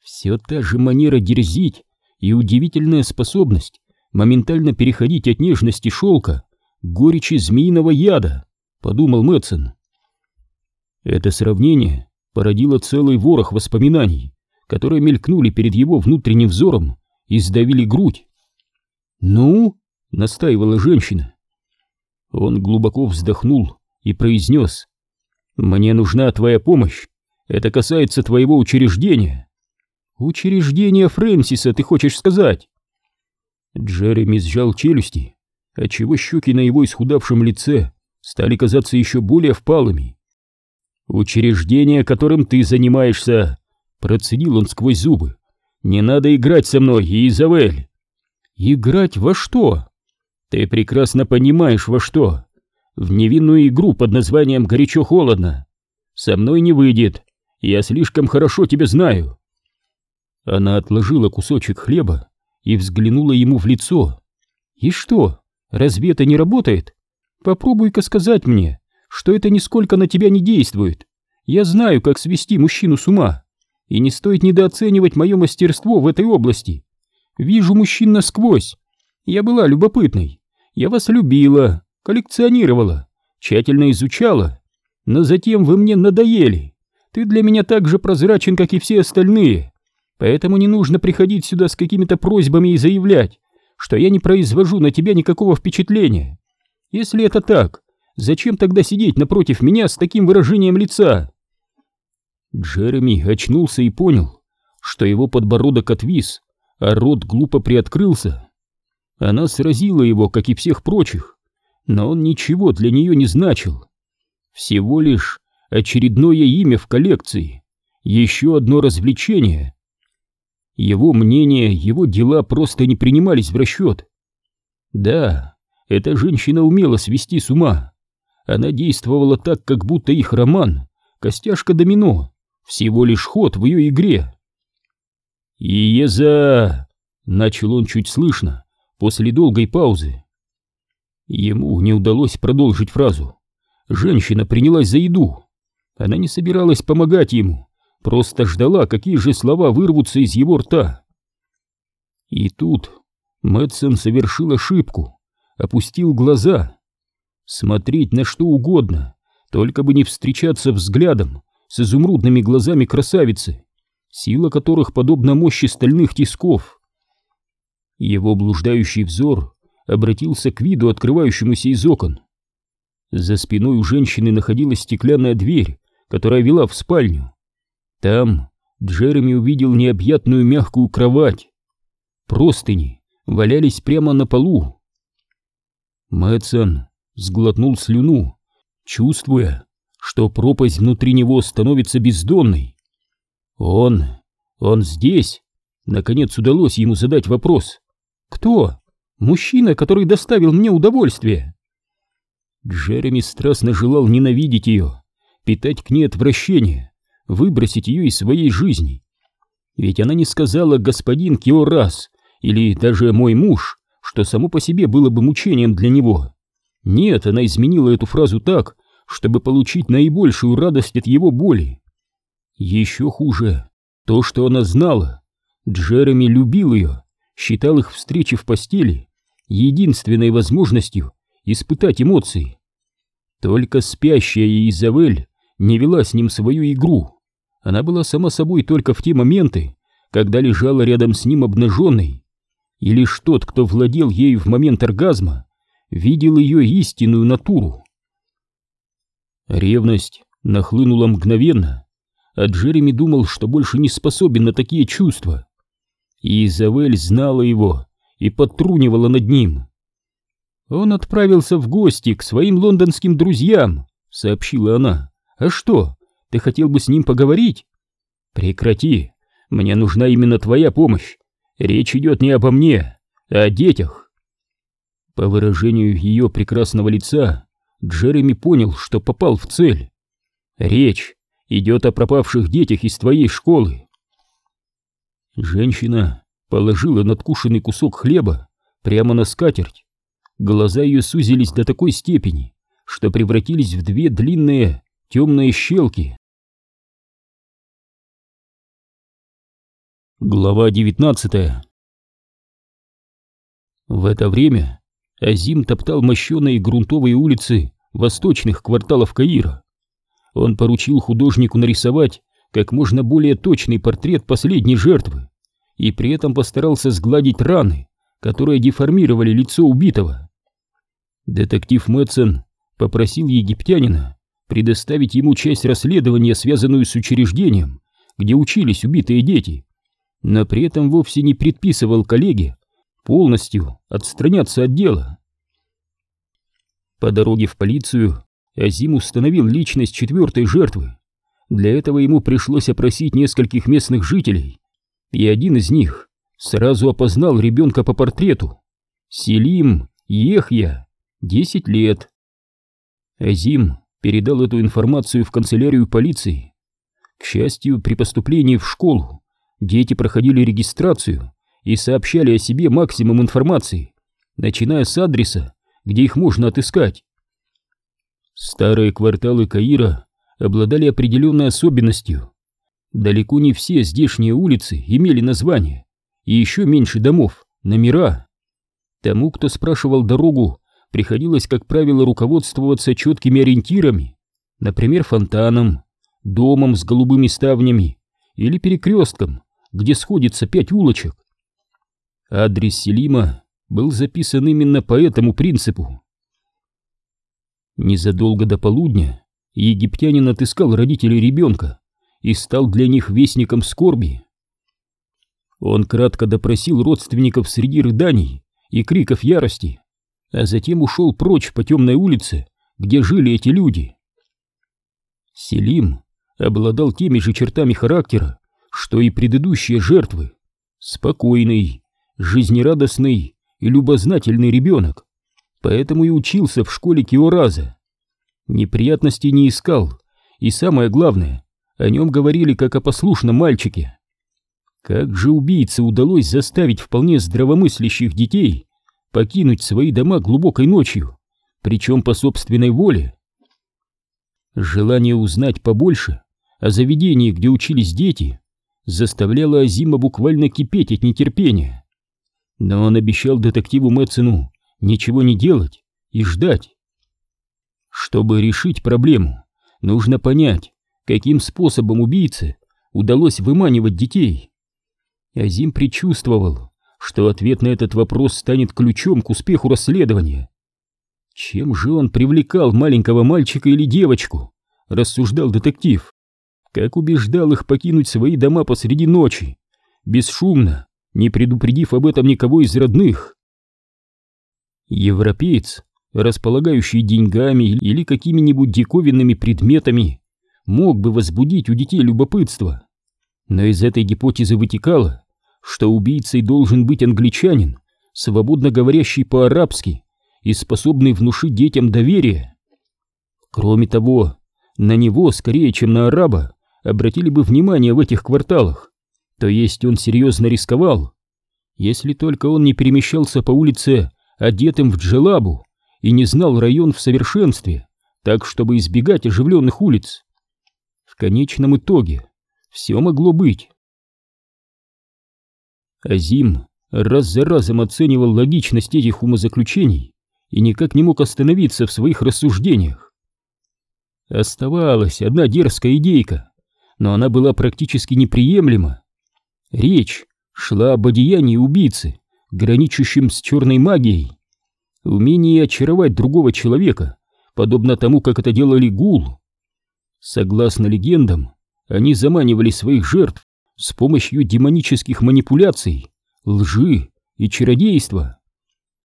Все та же манера дерзить и удивительная способность моментально переходить от нежности шелка горечи змеиного яда, подумал Мэтсон. Это сравнение породило целый ворох воспоминаний, которые мелькнули перед его внутренним взором и сдавили грудь. «Ну?» — настаивала женщина. Он глубоко вздохнул и произнес. «Мне нужна твоя помощь. Это касается твоего учреждения». «Учреждение Фрэнсиса, ты хочешь сказать?» Джереми сжал челюсти, отчего щеки на его исхудавшем лице стали казаться еще более впалыми. «Учреждение, которым ты занимаешься», — процедил он сквозь зубы. «Не надо играть со мной, Изавель!» «Играть во что?» «Ты прекрасно понимаешь, во что. В невинную игру под названием «Горячо-холодно». Со мной не выйдет, я слишком хорошо тебя знаю». Она отложила кусочек хлеба и взглянула ему в лицо. «И что, разве это не работает? Попробуй-ка сказать мне, что это нисколько на тебя не действует. Я знаю, как свести мужчину с ума, и не стоит недооценивать мое мастерство в этой области. Вижу мужчин насквозь. Я была любопытной. Я вас любила, коллекционировала, тщательно изучала. Но затем вы мне надоели. Ты для меня так же прозрачен, как и все остальные. Поэтому не нужно приходить сюда с какими-то просьбами и заявлять, что я не произвожу на тебя никакого впечатления. Если это так, зачем тогда сидеть напротив меня с таким выражением лица? Джереми очнулся и понял, что его подбородок отвис, а рот глупо приоткрылся. Она сразила его, как и всех прочих, но он ничего для нее не значил. Всего лишь очередное имя в коллекции, еще одно развлечение, его мнение, его дела просто не принимались в расчет. Да, эта женщина умела свести с ума. Она действовала так, как будто их роман — костяшка домино, всего лишь ход в ее игре. «Иеза!» — начал он чуть слышно, после долгой паузы. Ему не удалось продолжить фразу. Женщина принялась за еду. Она не собиралась помогать ему, просто ждала, какие же слова вырвутся из его рта. И тут Мэтсон совершил ошибку, опустил глаза. Смотреть на что угодно, только бы не встречаться взглядом с изумрудными глазами красавицы, сила которых подобна мощи стальных тисков. Его блуждающий взор обратился к виду, открывающемуся из окон. За спиной у женщины находилась стеклянная дверь, которая вела в спальню. Там Джереми увидел необъятную мягкую кровать. Простыни валялись прямо на полу. Мэтсон сглотнул слюну, чувствуя, что пропасть внутри него становится бездонной. Он... он здесь? Наконец удалось ему задать вопрос. Кто? Мужчина, который доставил мне удовольствие. Джереми страстно желал ненавидеть ее, питать к ней отвращение выбросить ее из своей жизни. Ведь она не сказала «господин Киорас» или даже «мой муж», что само по себе было бы мучением для него. Нет, она изменила эту фразу так, чтобы получить наибольшую радость от его боли. Еще хуже то, что она знала. Джереми любил ее, считал их встречи в постели единственной возможностью испытать эмоции. Только спящая Изавель не вела с ним свою игру. Она была сама собой только в те моменты, когда лежала рядом с ним обнаженной. И лишь тот, кто владел ею в момент оргазма, видел ее истинную натуру. Ревность нахлынула мгновенно, а Джереми думал, что больше не способен на такие чувства. И Изавель знала его и подтрунивала над ним. «Он отправился в гости к своим лондонским друзьям», — сообщила она. А что, ты хотел бы с ним поговорить? Прекрати, мне нужна именно твоя помощь. Речь идет не обо мне, а о детях. По выражению ее прекрасного лица, Джереми понял, что попал в цель. Речь идет о пропавших детях из твоей школы. Женщина положила надкушенный кусок хлеба прямо на скатерть. Глаза ее сузились до такой степени, что превратились в две длинные темные щелки. Глава девятнадцатая В это время Азим топтал мощеные грунтовые улицы восточных кварталов Каира. Он поручил художнику нарисовать как можно более точный портрет последней жертвы и при этом постарался сгладить раны, которые деформировали лицо убитого. Детектив Мэтсон попросил египтянина предоставить ему часть расследования, связанную с учреждением, где учились убитые дети, но при этом вовсе не предписывал коллеге полностью отстраняться от дела. По дороге в полицию Азим установил личность четвертой жертвы. Для этого ему пришлось опросить нескольких местных жителей, и один из них сразу опознал ребенка по портрету. Селим Ехья, 10 лет. Азим передал эту информацию в канцелярию полиции. К счастью, при поступлении в школу дети проходили регистрацию и сообщали о себе максимум информации, начиная с адреса, где их можно отыскать. Старые кварталы Каира обладали определенной особенностью. Далеко не все здешние улицы имели название, и еще меньше домов, номера. Тому, кто спрашивал дорогу, приходилось, как правило, руководствоваться четкими ориентирами, например, фонтаном, домом с голубыми ставнями или перекрестком, где сходится пять улочек. Адрес Селима был записан именно по этому принципу. Незадолго до полудня египтянин отыскал родителей ребенка и стал для них вестником скорби. Он кратко допросил родственников среди рыданий и криков ярости, а затем ушел прочь по темной улице, где жили эти люди. Селим обладал теми же чертами характера, что и предыдущие жертвы. Спокойный, жизнерадостный и любознательный ребенок, поэтому и учился в школе Киораза. Неприятностей не искал, и самое главное, о нем говорили как о послушном мальчике. Как же убийце удалось заставить вполне здравомыслящих детей покинуть свои дома глубокой ночью, причем по собственной воле? Желание узнать побольше о заведении, где учились дети, заставляло Азима буквально кипеть от нетерпения. Но он обещал детективу Мэтсону ничего не делать и ждать. Чтобы решить проблему, нужно понять, каким способом убийце удалось выманивать детей. Азим предчувствовал, что ответ на этот вопрос станет ключом к успеху расследования. Чем же он привлекал маленького мальчика или девочку, рассуждал детектив. Как убеждал их покинуть свои дома посреди ночи, бесшумно, не предупредив об этом никого из родных. Европеец, располагающий деньгами или какими-нибудь диковинными предметами, мог бы возбудить у детей любопытство. Но из этой гипотезы вытекало, что убийцей должен быть англичанин, свободно говорящий по-арабски и способный внушить детям доверие. Кроме того, на него, скорее, чем на араба, обратили бы внимание в этих кварталах, то есть он серьезно рисковал. Если только он не перемещался по улице одетым в джелабу и не знал район в совершенстве, так чтобы избегать оживленных улиц. В конечном итоге все могло быть. Азим раз за разом оценивал логичность этих умозаключений и никак не мог остановиться в своих рассуждениях. Оставалась одна дерзкая идейка, но она была практически неприемлема. Речь шла об одеянии убийцы, граничащем с черной магией, умении очаровать другого человека, подобно тому, как это делали гул. Согласно легендам, они заманивали своих жертв с помощью демонических манипуляций, лжи и чародейства.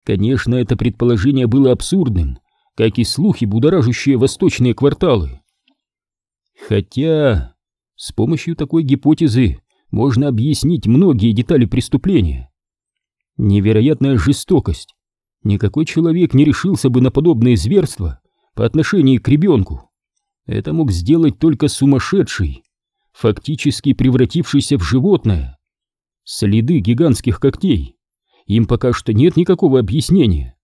Конечно, это предположение было абсурдным, как и слухи, будоражащие восточные кварталы. Хотя с помощью такой гипотезы можно объяснить многие детали преступления. Невероятная жестокость. Никакой человек не решился бы на подобные зверства по отношению к ребенку. Это мог сделать только сумасшедший, фактически превратившийся в животное. Следы гигантских когтей. Им пока что нет никакого объяснения.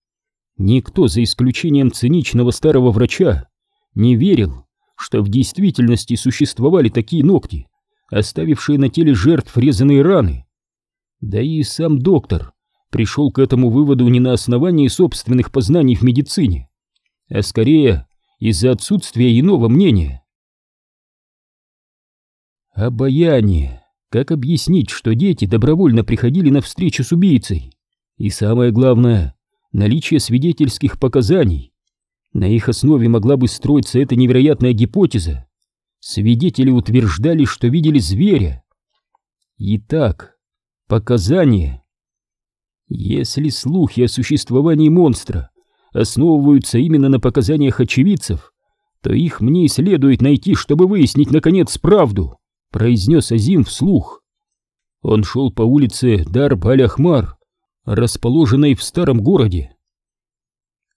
Никто, за исключением циничного старого врача, не верил, что в действительности существовали такие ногти, оставившие на теле жертв резаные раны. Да и сам доктор пришел к этому выводу не на основании собственных познаний в медицине, а скорее из-за отсутствия иного мнения. Обаяние. Как объяснить, что дети добровольно приходили на встречу с убийцей? И самое главное, наличие свидетельских показаний. На их основе могла бы строиться эта невероятная гипотеза. Свидетели утверждали, что видели зверя. Итак, показания. Если слухи о существовании монстра основываются именно на показаниях очевидцев, то их мне и следует найти, чтобы выяснить, наконец, правду, произнес Азим вслух. Он шел по улице Дар-Баль-Ахмар, расположенной в старом городе.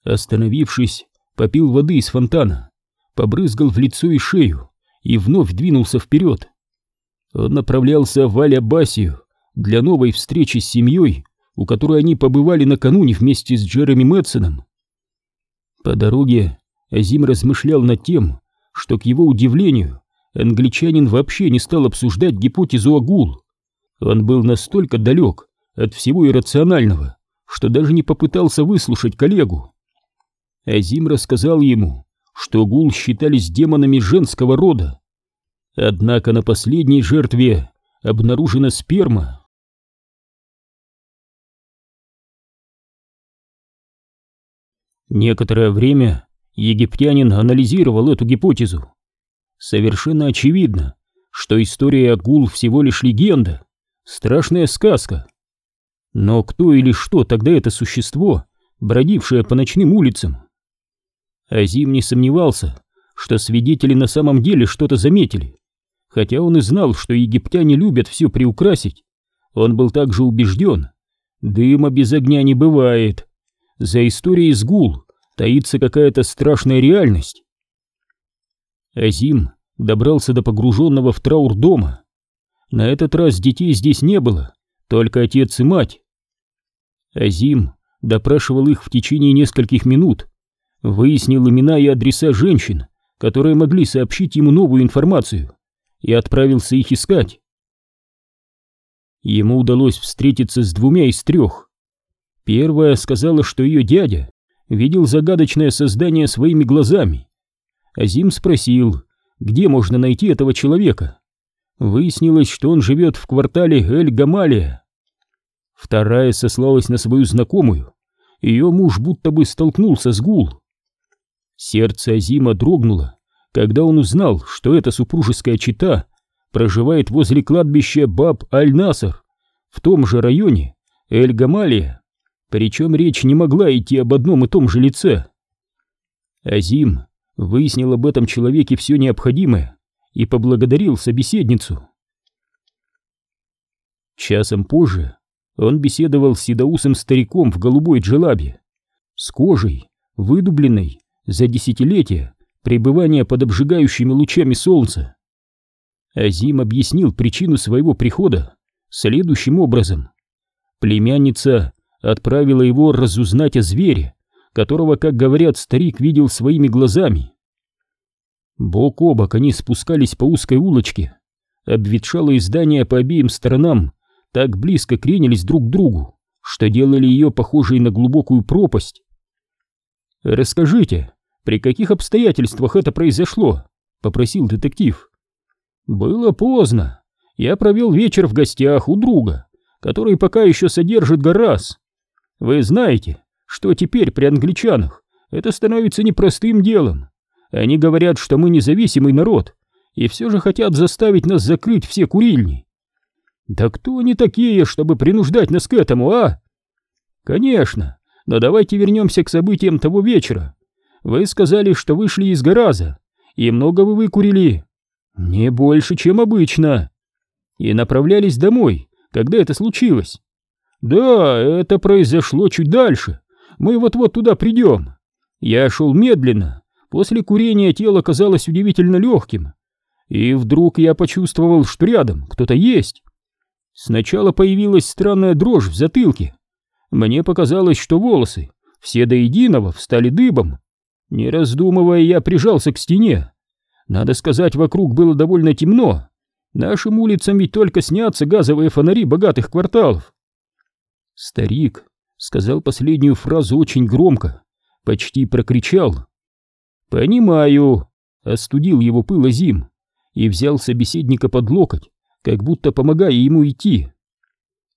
Остановившись, попил воды из фонтана, побрызгал в лицо и шею и вновь двинулся вперед. Он направлялся в Аль-Абасию для новой встречи с семьей, у которой они побывали накануне вместе с Джереми Мэтсоном. По дороге Азим размышлял над тем, что, к его удивлению, англичанин вообще не стал обсуждать гипотезу Агул. Он был настолько далек от всего иррационального, что даже не попытался выслушать коллегу. Азим рассказал ему, что гул считались демонами женского рода. Однако на последней жертве обнаружена сперма. Некоторое время египтянин анализировал эту гипотезу. Совершенно очевидно, что история Агул всего лишь легенда, страшная сказка. Но кто или что тогда это существо, бродившее по ночным улицам? Азим не сомневался, что свидетели на самом деле что-то заметили. Хотя он и знал, что египтяне любят все приукрасить, он был также убежден, дыма без огня не бывает. За историей сгул таится какая-то страшная реальность. Азим добрался до погруженного в траур дома. На этот раз детей здесь не было, только отец и мать. Азим допрашивал их в течение нескольких минут, выяснил имена и адреса женщин, которые могли сообщить ему новую информацию, и отправился их искать. Ему удалось встретиться с двумя из трех. Первая сказала, что ее дядя видел загадочное создание своими глазами. Азим спросил, где можно найти этого человека. Выяснилось, что он живет в квартале Эль-Гамалия. Вторая сослалась на свою знакомую. Ее муж будто бы столкнулся с гул. Сердце Азима дрогнуло, когда он узнал, что эта супружеская чита проживает возле кладбища Баб-Аль-Наср, в том же районе Эль-Гамалия, причем речь не могла идти об одном и том же лице. Азим выяснил об этом человеке все необходимое и поблагодарил собеседницу. Часом позже он беседовал с седоусым стариком в голубой джелабе, с кожей, выдубленной за десятилетия пребывания под обжигающими лучами солнца. Азим объяснил причину своего прихода следующим образом. Племянница отправила его разузнать о звере, которого, как говорят, старик видел своими глазами. Бок о бок они спускались по узкой улочке. Обветшалые здания по обеим сторонам так близко кренились друг к другу, что делали ее похожей на глубокую пропасть. «Расскажите, при каких обстоятельствах это произошло?» — попросил детектив. «Было поздно. Я провел вечер в гостях у друга, который пока еще содержит Гарас. Вы знаете, что теперь при англичанах это становится непростым делом. Они говорят, что мы независимый народ, и все же хотят заставить нас закрыть все курильни. Да кто они такие, чтобы принуждать нас к этому, а? Конечно, но давайте вернемся к событиям того вечера. Вы сказали, что вышли из гаража, и много вы выкурили. Не больше, чем обычно. И направлялись домой, когда это случилось. Да, это произошло чуть дальше. Мы вот-вот туда придем. Я шел медленно, После курения тело казалось удивительно легким, и вдруг я почувствовал, что рядом кто-то есть. Сначала появилась странная дрожь в затылке. Мне показалось, что волосы, все до единого, встали дыбом. Не раздумывая, я прижался к стене. Надо сказать, вокруг было довольно темно. Нашим улицам ведь только снятся газовые фонари богатых кварталов. Старик сказал последнюю фразу очень громко, почти прокричал. «Понимаю», — остудил его пыл Азим и взял собеседника под локоть, как будто помогая ему идти.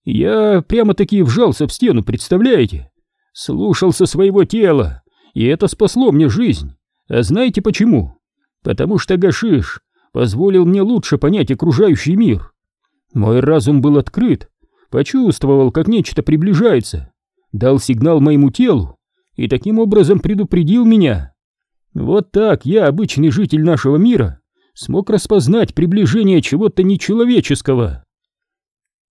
«Я прямо-таки вжался в стену, представляете? Слушался своего тела, и это спасло мне жизнь. А знаете почему? Потому что гашиш позволил мне лучше понять окружающий мир. Мой разум был открыт, почувствовал, как нечто приближается, дал сигнал моему телу и таким образом предупредил меня. Вот так я, обычный житель нашего мира, смог распознать приближение чего-то нечеловеческого.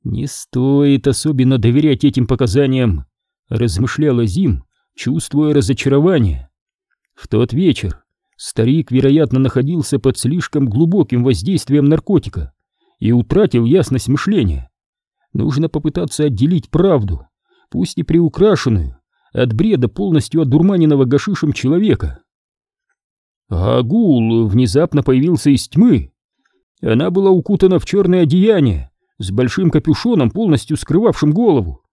Не стоит особенно доверять этим показаниям, размышляла Зим, чувствуя разочарование. В тот вечер старик, вероятно, находился под слишком глубоким воздействием наркотика и утратил ясность мышления. Нужно попытаться отделить правду, пусть и приукрашенную, от бреда полностью одурманенного гашишем человека. А гул внезапно появился из тьмы. Она была укутана в черное одеяние, с большим капюшоном, полностью скрывавшим голову.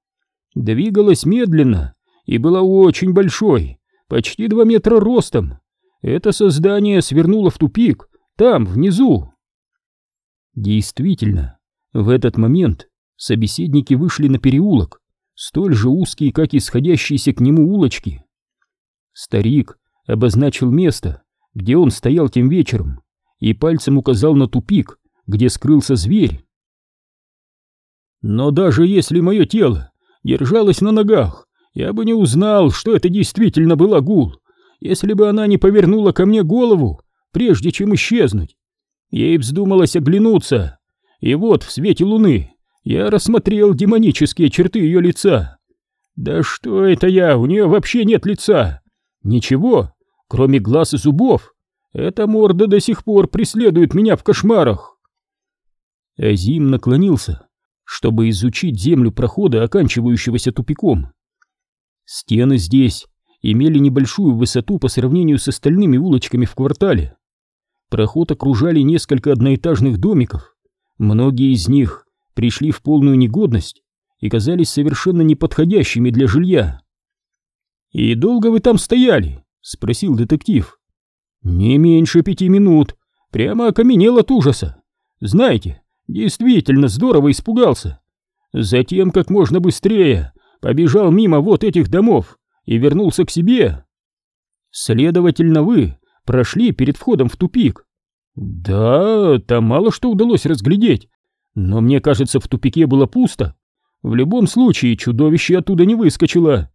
Двигалась медленно и была очень большой, почти два метра ростом. Это создание свернуло в тупик, там, внизу. Действительно, в этот момент собеседники вышли на переулок, столь же узкий, как и сходящиеся к нему улочки. Старик обозначил место, где он стоял тем вечером, и пальцем указал на тупик, где скрылся зверь. Но даже если мое тело держалось на ногах, я бы не узнал, что это действительно был гул, если бы она не повернула ко мне голову, прежде чем исчезнуть. Ей вздумалось оглянуться, и вот в свете луны я рассмотрел демонические черты ее лица. Да что это я, у нее вообще нет лица. Ничего, кроме глаз и зубов. Эта морда до сих пор преследует меня в кошмарах. Азим наклонился, чтобы изучить землю прохода, оканчивающегося тупиком. Стены здесь имели небольшую высоту по сравнению с остальными улочками в квартале. Проход окружали несколько одноэтажных домиков. Многие из них пришли в полную негодность и казались совершенно неподходящими для жилья. «И долго вы там стояли?» — спросил детектив. «Не меньше пяти минут. Прямо окаменел от ужаса. Знаете, действительно здорово испугался. Затем, как можно быстрее, побежал мимо вот этих домов и вернулся к себе. Следовательно, вы прошли перед входом в тупик. Да, там мало что удалось разглядеть, но мне кажется, в тупике было пусто. В любом случае, чудовище оттуда не выскочило.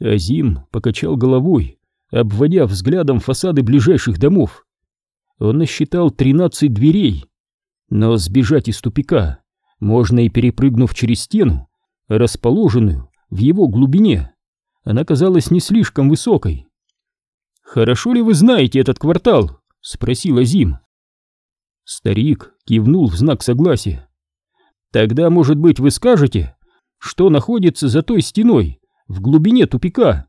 Азим покачал головой, обводя взглядом фасады ближайших домов. Он насчитал тринадцать дверей. Но сбежать из тупика можно и перепрыгнув через стену, расположенную в его глубине. Она казалась не слишком высокой. «Хорошо ли вы знаете этот квартал?» — спросил Азим. Старик кивнул в знак согласия. «Тогда, может быть, вы скажете, что находится за той стеной, в глубине тупика?»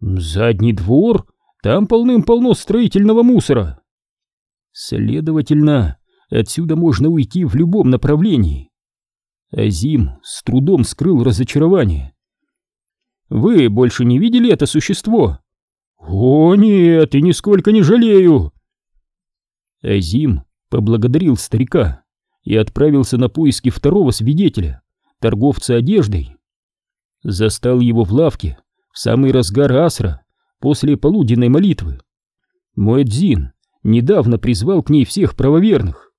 «Задний двор, там полным-полно строительного мусора». «Следовательно, отсюда можно уйти в любом направлении». Азим с трудом скрыл разочарование. «Вы больше не видели это существо?» «О, нет, и нисколько не жалею!» Азим поблагодарил старика и отправился на поиски второго свидетеля, торговца одеждой. Застал его в лавке в самый разгар асра, после полуденной молитвы. Мой Дзин недавно призвал к ней всех правоверных.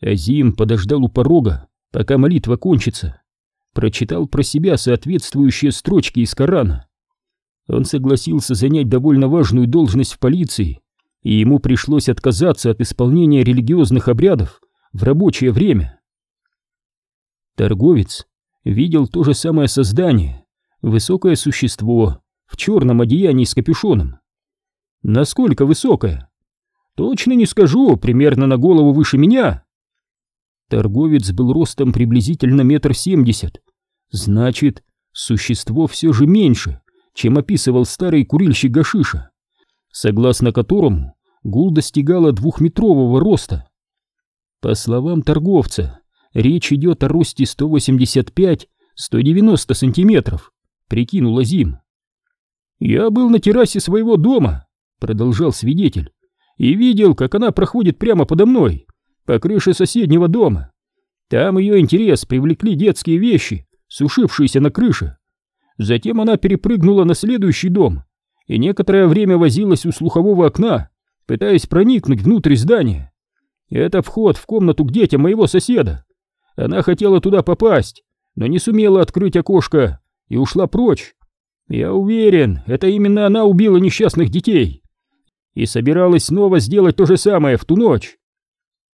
Азим подождал у порога, пока молитва кончится, прочитал про себя соответствующие строчки из Корана. Он согласился занять довольно важную должность в полиции, и ему пришлось отказаться от исполнения религиозных обрядов в рабочее время. Торговец видел то же самое создание, высокое существо в черном одеянии с капюшоном. Насколько высокая? Точно не скажу, примерно на голову выше меня. Торговец был ростом приблизительно метр семьдесят. Значит, существо все же меньше, чем описывал старый курильщик Гашиша, согласно которому гул достигала двухметрового роста. По словам торговца, речь идет о росте 185-190 сантиметров, прикинула Зим. «Я был на террасе своего дома», — продолжал свидетель, «и видел, как она проходит прямо подо мной, по крыше соседнего дома. Там ее интерес привлекли детские вещи, сушившиеся на крыше. Затем она перепрыгнула на следующий дом и некоторое время возилась у слухового окна, пытаясь проникнуть внутрь здания. Это вход в комнату к детям моего соседа. Она хотела туда попасть, но не сумела открыть окошко и ушла прочь. Я уверен, это именно она убила несчастных детей. И собиралась снова сделать то же самое в ту ночь.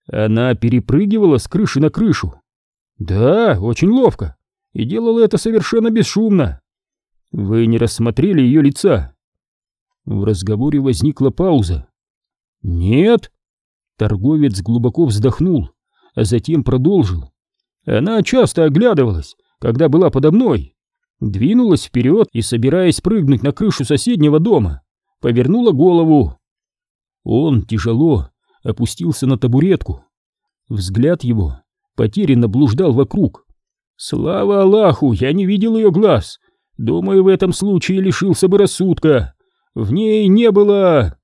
Она перепрыгивала с крыши на крышу. Да, очень ловко. И делала это совершенно бесшумно. Вы не рассмотрели ее лица? В разговоре возникла пауза. Нет. Торговец глубоко вздохнул, а затем продолжил. Она часто оглядывалась, когда была подо мной. Двинулась вперед и, собираясь прыгнуть на крышу соседнего дома, повернула голову. Он тяжело опустился на табуретку. Взгляд его потерянно блуждал вокруг. Слава Аллаху, я не видел ее глаз. Думаю, в этом случае лишился бы рассудка. В ней не было...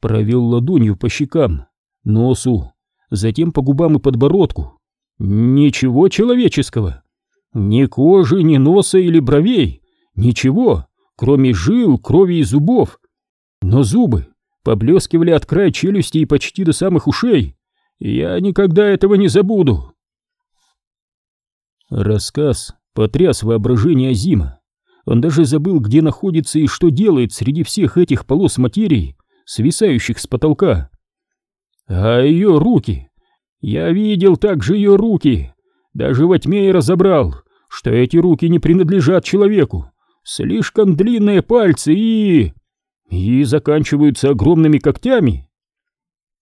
Провел ладонью по щекам, носу, затем по губам и подбородку. Ничего человеческого. Ни кожи, ни носа или бровей. Ничего, кроме жил, крови и зубов. Но зубы поблескивали от края челюсти и почти до самых ушей. Я никогда этого не забуду. Рассказ потряс воображение Зима. Он даже забыл, где находится и что делает среди всех этих полос материи, свисающих с потолка. А ее руки... Я видел также ее руки. Даже во тьме и разобрал, что эти руки не принадлежат человеку. Слишком длинные пальцы и и заканчиваются огромными когтями.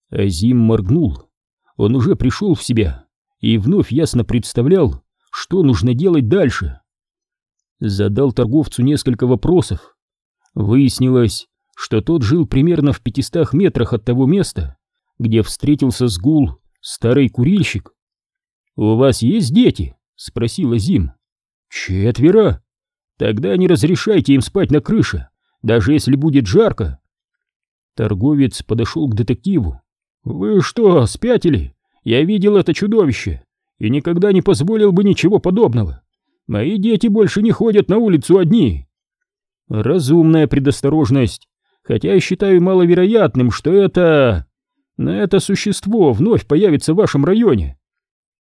Азим моргнул. Он уже пришел в себя и вновь ясно представлял, что нужно делать дальше. Задал торговцу несколько вопросов. Выяснилось, что тот жил примерно в пятистах метрах от того места, где встретился с Гул, старый курильщик. «У вас есть дети?» — спросила Зим. «Четверо. Тогда не разрешайте им спать на крыше даже если будет жарко. Торговец подошел к детективу. «Вы что, спятили? Я видел это чудовище и никогда не позволил бы ничего подобного. Мои дети больше не ходят на улицу одни». «Разумная предосторожность, хотя я считаю маловероятным, что это... это существо вновь появится в вашем районе».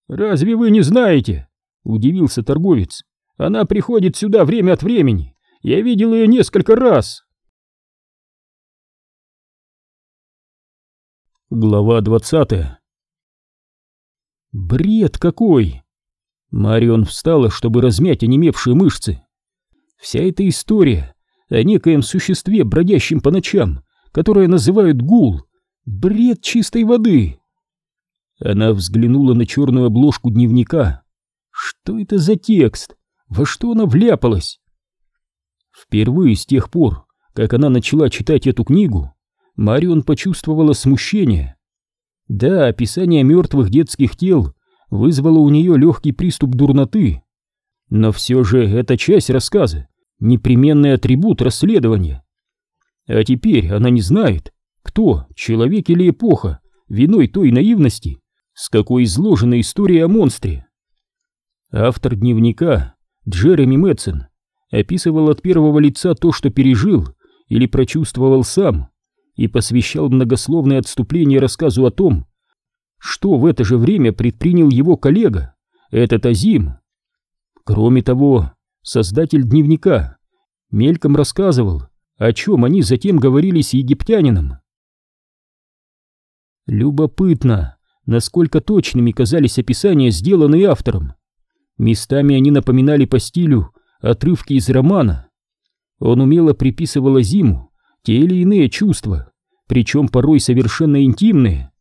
«Разве вы не знаете?» — удивился торговец. «Она приходит сюда время от времени я видел ее несколько раз. Глава двадцатая. Бред какой! Марион встала, чтобы размять онемевшие мышцы. Вся эта история о некоем существе, бродящем по ночам, которое называют гул, бред чистой воды. Она взглянула на черную обложку дневника. Что это за текст? Во что она вляпалась? Впервые с тех пор, как она начала читать эту книгу, Марион почувствовала смущение. Да, описание мертвых детских тел вызвало у нее легкий приступ дурноты, но все же эта часть рассказа — непременный атрибут расследования. А теперь она не знает, кто, человек или эпоха, виной той наивности, с какой изложена история о монстре. Автор дневника Джереми Мэтсон описывал от первого лица то, что пережил или прочувствовал сам, и посвящал многословное отступление рассказу о том, что в это же время предпринял его коллега, этот Азим. Кроме того, создатель дневника мельком рассказывал, о чем они затем говорили с египтянином. Любопытно, насколько точными казались описания, сделанные автором. Местами они напоминали по стилю отрывки из романа. Он умело приписывал Азиму те или иные чувства, причем порой совершенно интимные.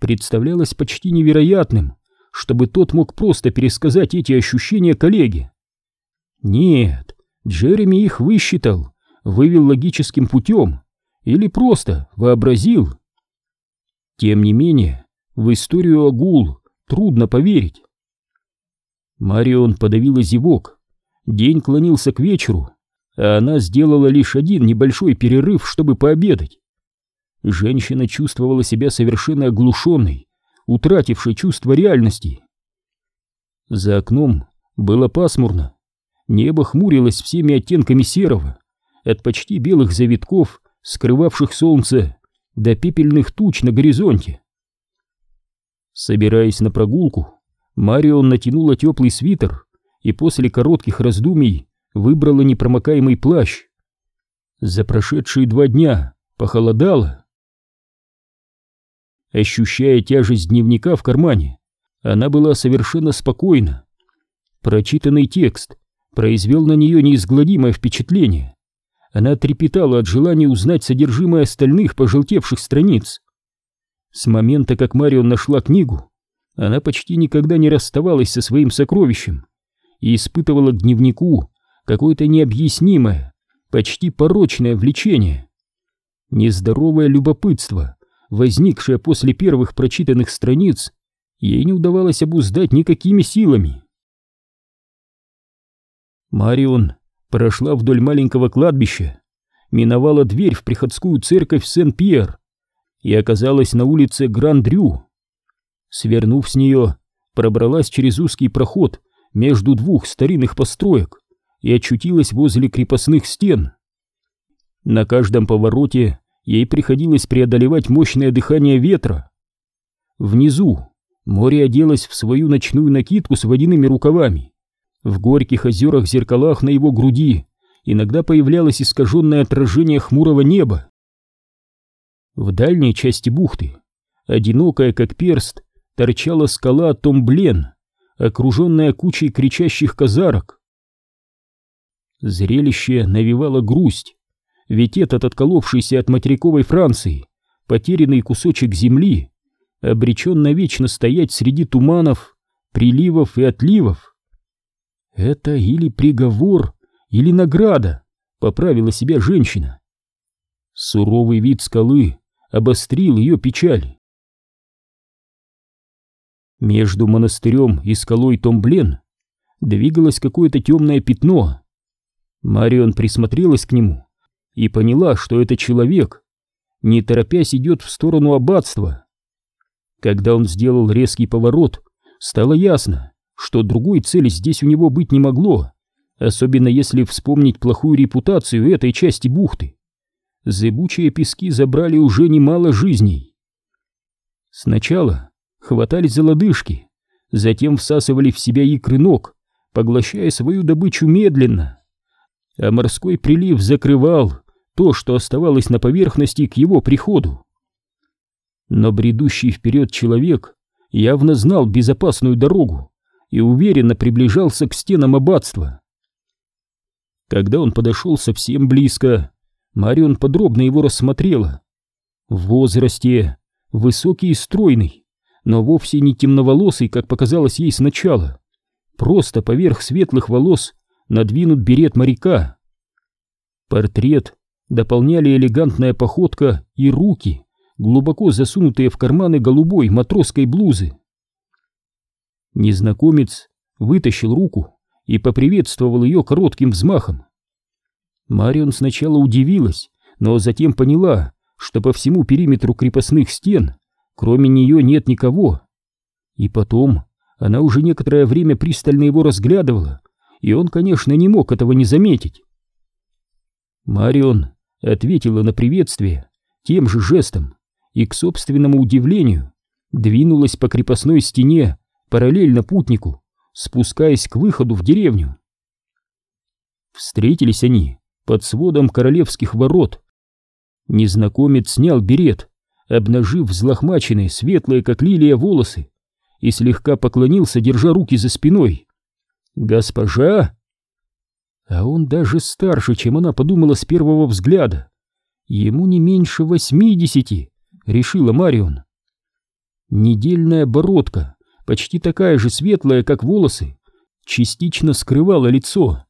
Представлялось почти невероятным, чтобы тот мог просто пересказать эти ощущения коллеге. Нет, Джереми их высчитал, вывел логическим путем или просто вообразил. Тем не менее, в историю Агул трудно поверить. Марион подавила зевок. День клонился к вечеру, а она сделала лишь один небольшой перерыв, чтобы пообедать. Женщина чувствовала себя совершенно оглушенной, утратившей чувство реальности. За окном было пасмурно, небо хмурилось всеми оттенками серого, от почти белых завитков, скрывавших солнце, до пепельных туч на горизонте. Собираясь на прогулку, Марион натянула теплый свитер и после коротких раздумий выбрала непромокаемый плащ. За прошедшие два дня похолодало. Ощущая тяжесть дневника в кармане, она была совершенно спокойна. Прочитанный текст произвел на нее неизгладимое впечатление. Она трепетала от желания узнать содержимое остальных пожелтевших страниц. С момента, как Марион нашла книгу, она почти никогда не расставалась со своим сокровищем и испытывала к дневнику какое-то необъяснимое, почти порочное влечение. Нездоровое любопытство, возникшее после первых прочитанных страниц, ей не удавалось обуздать никакими силами. Марион прошла вдоль маленького кладбища, миновала дверь в приходскую церковь Сен-Пьер и оказалась на улице Гран-Дрю. Свернув с нее, пробралась через узкий проход между двух старинных построек и очутилась возле крепостных стен. На каждом повороте ей приходилось преодолевать мощное дыхание ветра. Внизу море оделось в свою ночную накидку с водяными рукавами. В горьких озерах-зеркалах на его груди иногда появлялось искаженное отражение хмурого неба. В дальней части бухты, одинокая как перст, торчала скала Томблен, окруженная кучей кричащих казарок. Зрелище навевало грусть, ведь этот отколовшийся от материковой Франции потерянный кусочек земли обречен навечно стоять среди туманов, приливов и отливов. Это или приговор, или награда, поправила себя женщина. Суровый вид скалы обострил ее печаль. Между монастырем и скалой Томблен двигалось какое-то темное пятно, Марион присмотрелась к нему и поняла, что это человек, не торопясь идет в сторону аббатства. Когда он сделал резкий поворот, стало ясно, что другой цели здесь у него быть не могло, особенно если вспомнить плохую репутацию этой части бухты. Зыбучие пески забрали уже немало жизней. Сначала хватались за лодыжки, затем всасывали в себя икры ног, поглощая свою добычу медленно а морской прилив закрывал то, что оставалось на поверхности к его приходу. Но бредущий вперед человек явно знал безопасную дорогу и уверенно приближался к стенам аббатства. Когда он подошел совсем близко, Марион подробно его рассмотрела. В возрасте, высокий и стройный, но вовсе не темноволосый, как показалось ей сначала. Просто поверх светлых волос надвинут берет моряка. Портрет дополняли элегантная походка и руки, глубоко засунутые в карманы голубой матросской блузы. Незнакомец вытащил руку и поприветствовал ее коротким взмахом. Марион сначала удивилась, но затем поняла, что по всему периметру крепостных стен кроме нее нет никого. И потом она уже некоторое время пристально его разглядывала, и он, конечно, не мог этого не заметить. Марион ответила на приветствие тем же жестом и, к собственному удивлению, двинулась по крепостной стене параллельно путнику, спускаясь к выходу в деревню. Встретились они под сводом королевских ворот. Незнакомец снял берет, обнажив взлохмаченные, светлые, как лилия, волосы, и слегка поклонился, держа руки за спиной. «Госпожа!» А он даже старше, чем она подумала с первого взгляда. Ему не меньше восьмидесяти, решила Марион. Недельная бородка, почти такая же светлая, как волосы, частично скрывала лицо.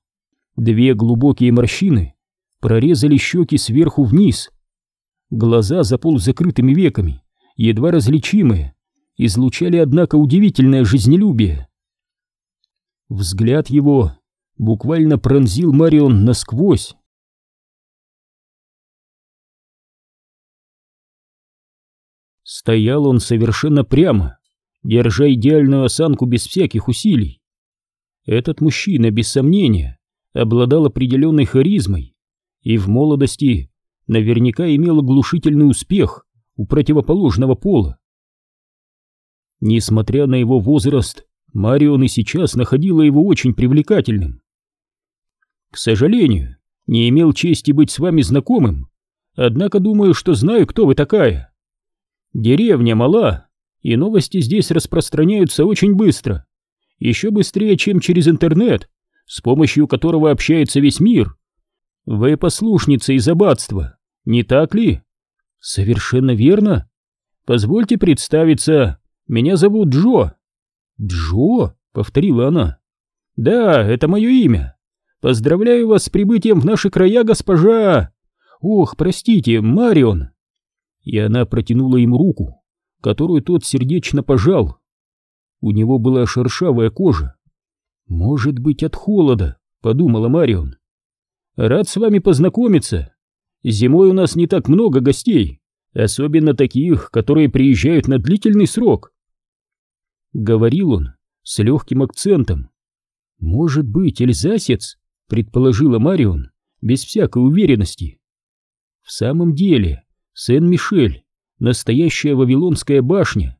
Две глубокие морщины прорезали щеки сверху вниз. Глаза за полузакрытыми веками, едва различимые, излучали, однако, удивительное жизнелюбие. Взгляд его буквально пронзил Марион насквозь. Стоял он совершенно прямо, держа идеальную осанку без всяких усилий. Этот мужчина, без сомнения, обладал определенной харизмой и в молодости наверняка имел оглушительный успех у противоположного пола. Несмотря на его возраст, Марион и сейчас находила его очень привлекательным. К сожалению, не имел чести быть с вами знакомым, однако думаю, что знаю, кто вы такая. Деревня мала, и новости здесь распространяются очень быстро. Еще быстрее, чем через интернет, с помощью которого общается весь мир. Вы послушница из аббатства, не так ли? Совершенно верно. Позвольте представиться, меня зовут Джо. Джо? Повторила она. Да, это мое имя. Поздравляю вас с прибытием в наши края, госпожа. Ох, простите, Марион и она протянула ему руку, которую тот сердечно пожал. У него была шершавая кожа. «Может быть, от холода», — подумала Марион. «Рад с вами познакомиться. Зимой у нас не так много гостей, особенно таких, которые приезжают на длительный срок». Говорил он с легким акцентом. «Может быть, эльзасец?» — предположила Марион без всякой уверенности. В самом деле, Сен-Мишель, настоящая Вавилонская башня.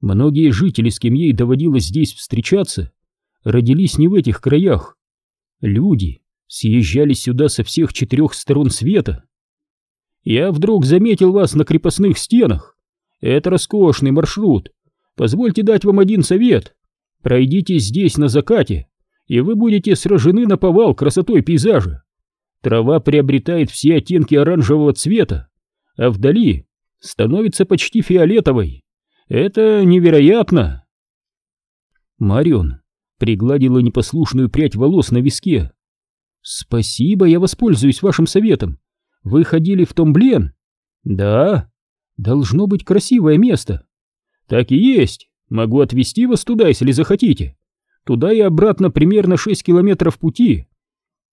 Многие жители, с кем ей доводилось здесь встречаться, родились не в этих краях. Люди съезжали сюда со всех четырех сторон света. Я вдруг заметил вас на крепостных стенах. Это роскошный маршрут. Позвольте дать вам один совет. Пройдите здесь на закате, и вы будете сражены на повал красотой пейзажа. Трава приобретает все оттенки оранжевого цвета, а вдали становится почти фиолетовой. Это невероятно. Марион пригладила непослушную прядь волос на виске. «Спасибо, я воспользуюсь вашим советом. Вы ходили в Томблен?» «Да. Должно быть красивое место». «Так и есть. Могу отвезти вас туда, если захотите. Туда и обратно примерно шесть километров пути.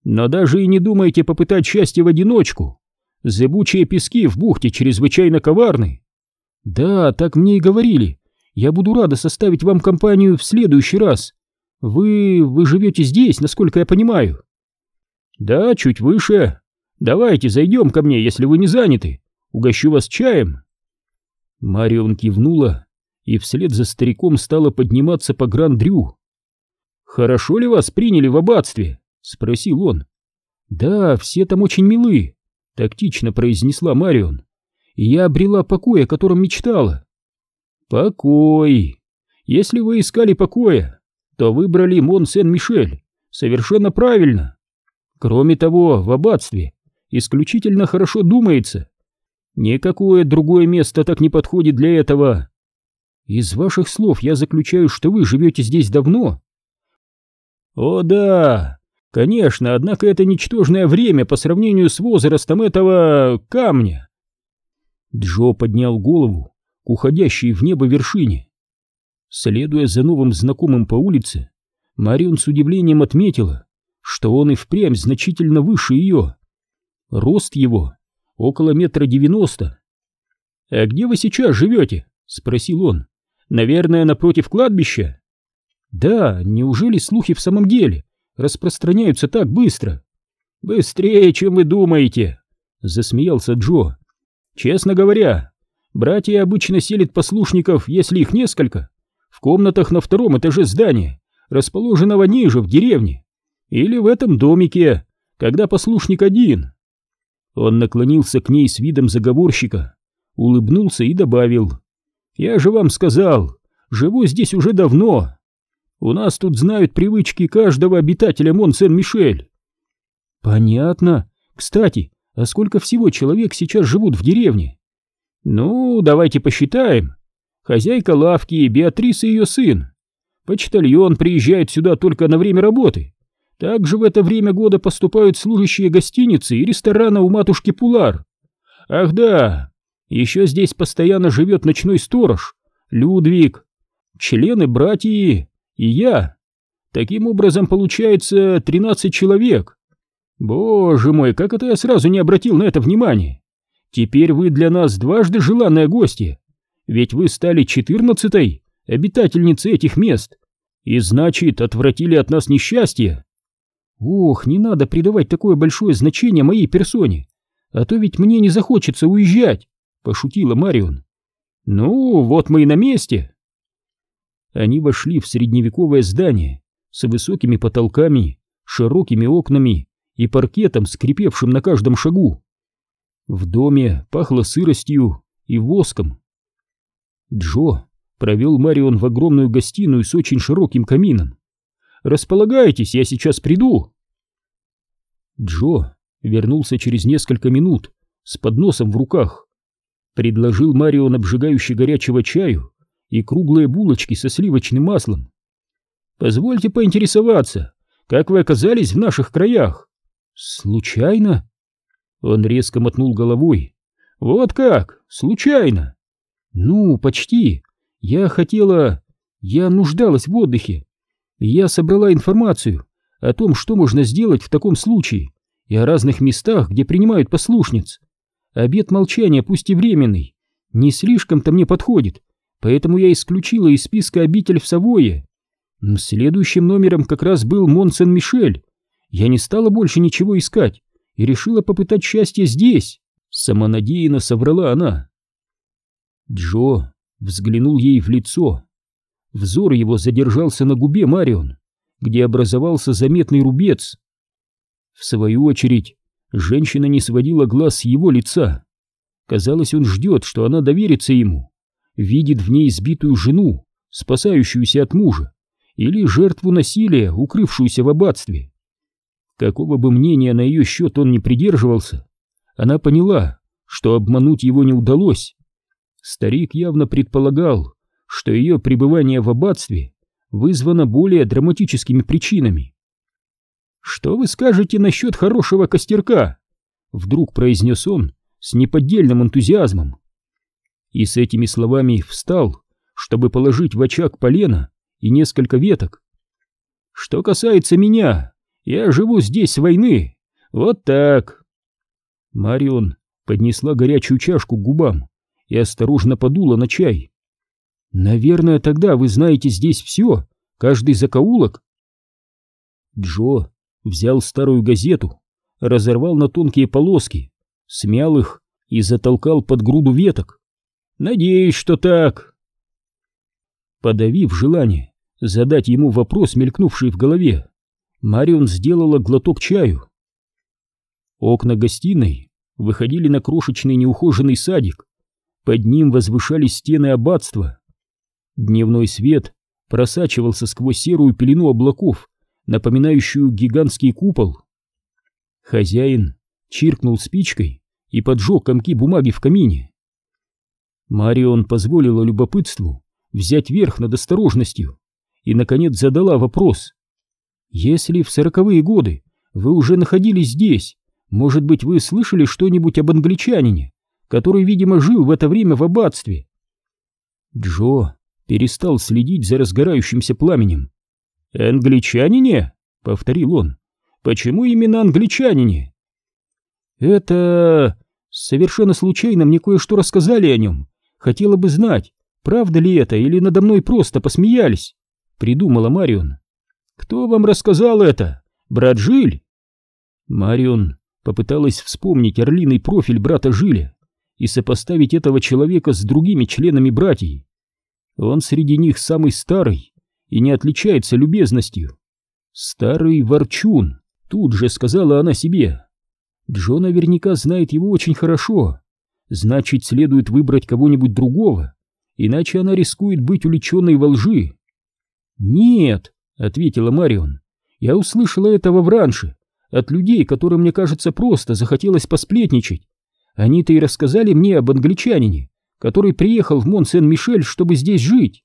Но даже и не думайте попытать счастье в одиночку. Зыбучие пески в бухте чрезвычайно коварны. Да, так мне и говорили. Я буду рада составить вам компанию в следующий раз. Вы... вы живете здесь, насколько я понимаю. Да, чуть выше. Давайте зайдем ко мне, если вы не заняты. Угощу вас чаем. Марион кивнула и вслед за стариком стала подниматься по Гран-Дрю. «Хорошо ли вас приняли в аббатстве?» — спросил он. «Да, все там очень милы тактично произнесла Марион. Я обрела покой, о котором мечтала. Покой. Если вы искали покоя, то выбрали Мон-Сен-Мишель. Совершенно правильно. Кроме того, в аббатстве исключительно хорошо думается. Никакое другое место так не подходит для этого. Из ваших слов я заключаю, что вы живете здесь давно. О да, Конечно, однако это ничтожное время по сравнению с возрастом этого камня. Джо поднял голову к уходящей в небо вершине. Следуя за новым знакомым по улице, Марион с удивлением отметила, что он и впрямь значительно выше ее. Рост его около метра девяносто. «А где вы сейчас живете?» — спросил он. «Наверное, напротив кладбища?» «Да, неужели слухи в самом деле распространяются так быстро. Быстрее, чем вы думаете, засмеялся Джо. Честно говоря, братья обычно селят послушников, если их несколько, в комнатах на втором этаже здания, расположенного ниже в деревне, или в этом домике, когда послушник один. Он наклонился к ней с видом заговорщика, улыбнулся и добавил: "Я же вам сказал, живу здесь уже давно, у нас тут знают привычки каждого обитателя Мон-Сен-Мишель. Понятно. Кстати, А сколько всего человек сейчас живут в деревне? Ну, давайте посчитаем. Хозяйка лавки, Беатриса и ее сын. Почтальон приезжает сюда только на время работы. Также в это время года поступают служащие гостиницы и ресторана у матушки Пулар. Ах да, еще здесь постоянно живет ночной сторож, Людвиг, члены братьи и я. Таким образом получается 13 человек. Боже мой, как это я сразу не обратил на это внимание. Теперь вы для нас дважды желанная гостья, ведь вы стали четырнадцатой обитательницей этих мест, и значит, отвратили от нас несчастье. Ох, не надо придавать такое большое значение моей персоне, а то ведь мне не захочется уезжать, пошутила Марион. Ну, вот мы и на месте. Они вошли в средневековое здание с высокими потолками, широкими окнами и паркетом, скрипевшим на каждом шагу. В доме пахло сыростью и воском. Джо провел Марион в огромную гостиную с очень широким камином. «Располагайтесь, я сейчас приду!» Джо вернулся через несколько минут с подносом в руках. Предложил Марион обжигающий горячего чаю и круглые булочки со сливочным маслом. «Позвольте поинтересоваться, как вы оказались в наших краях?» «Случайно?» Он резко мотнул головой. «Вот как? Случайно?» «Ну, почти. Я хотела... Я нуждалась в отдыхе. Я собрала информацию о том, что можно сделать в таком случае, и о разных местах, где принимают послушниц. Обед молчания, пусть и временный, не слишком-то мне подходит, поэтому я исключила из списка обитель в Савое. Следующим номером как раз был Мон-Сен-Мишель. Я не стала больше ничего искать и решила попытать счастье здесь. Самонадеянно соврала она. Джо взглянул ей в лицо. Взор его задержался на губе Марион, где образовался заметный рубец. В свою очередь, женщина не сводила глаз с его лица. Казалось, он ждет, что она доверится ему, видит в ней избитую жену, спасающуюся от мужа, или жертву насилия, укрывшуюся в аббатстве. Какого бы мнения на ее счет он не придерживался, она поняла, что обмануть его не удалось. Старик явно предполагал, что ее пребывание в аббатстве вызвано более драматическими причинами. «Что вы скажете насчет хорошего костерка?» Вдруг произнес он с неподдельным энтузиазмом. И с этими словами встал, чтобы положить в очаг полено и несколько веток. «Что касается меня, я живу здесь с войны. Вот так. Марион поднесла горячую чашку к губам и осторожно подула на чай. Наверное, тогда вы знаете здесь все, каждый закоулок. Джо взял старую газету, разорвал на тонкие полоски, смял их и затолкал под груду веток. Надеюсь, что так. Подавив желание задать ему вопрос, мелькнувший в голове, Марион сделала глоток чаю. Окна гостиной выходили на крошечный неухоженный садик. Под ним возвышались стены аббатства. Дневной свет просачивался сквозь серую пелену облаков, напоминающую гигантский купол. Хозяин чиркнул спичкой и поджег комки бумаги в камине. Марион позволила любопытству взять верх над осторожностью и, наконец, задала вопрос. Если в сороковые годы вы уже находились здесь, может быть, вы слышали что-нибудь об англичанине, который, видимо, жил в это время в аббатстве? Джо перестал следить за разгорающимся пламенем. «Англичанине?» — повторил он. «Почему именно англичанине?» «Это... совершенно случайно мне кое-что рассказали о нем. Хотела бы знать, правда ли это, или надо мной просто посмеялись?» — придумала Марион. «Кто вам рассказал это? Брат Жиль?» Марион попыталась вспомнить орлиный профиль брата Жиля и сопоставить этого человека с другими членами братьев. Он среди них самый старый и не отличается любезностью. «Старый ворчун», — тут же сказала она себе. Джо наверняка знает его очень хорошо. Значит, следует выбрать кого-нибудь другого, иначе она рискует быть уличенной во лжи. «Нет», — ответила Марион. «Я услышала этого в раньше, от людей, которым, мне кажется, просто захотелось посплетничать. Они-то и рассказали мне об англичанине, который приехал в Мон-Сен-Мишель, чтобы здесь жить.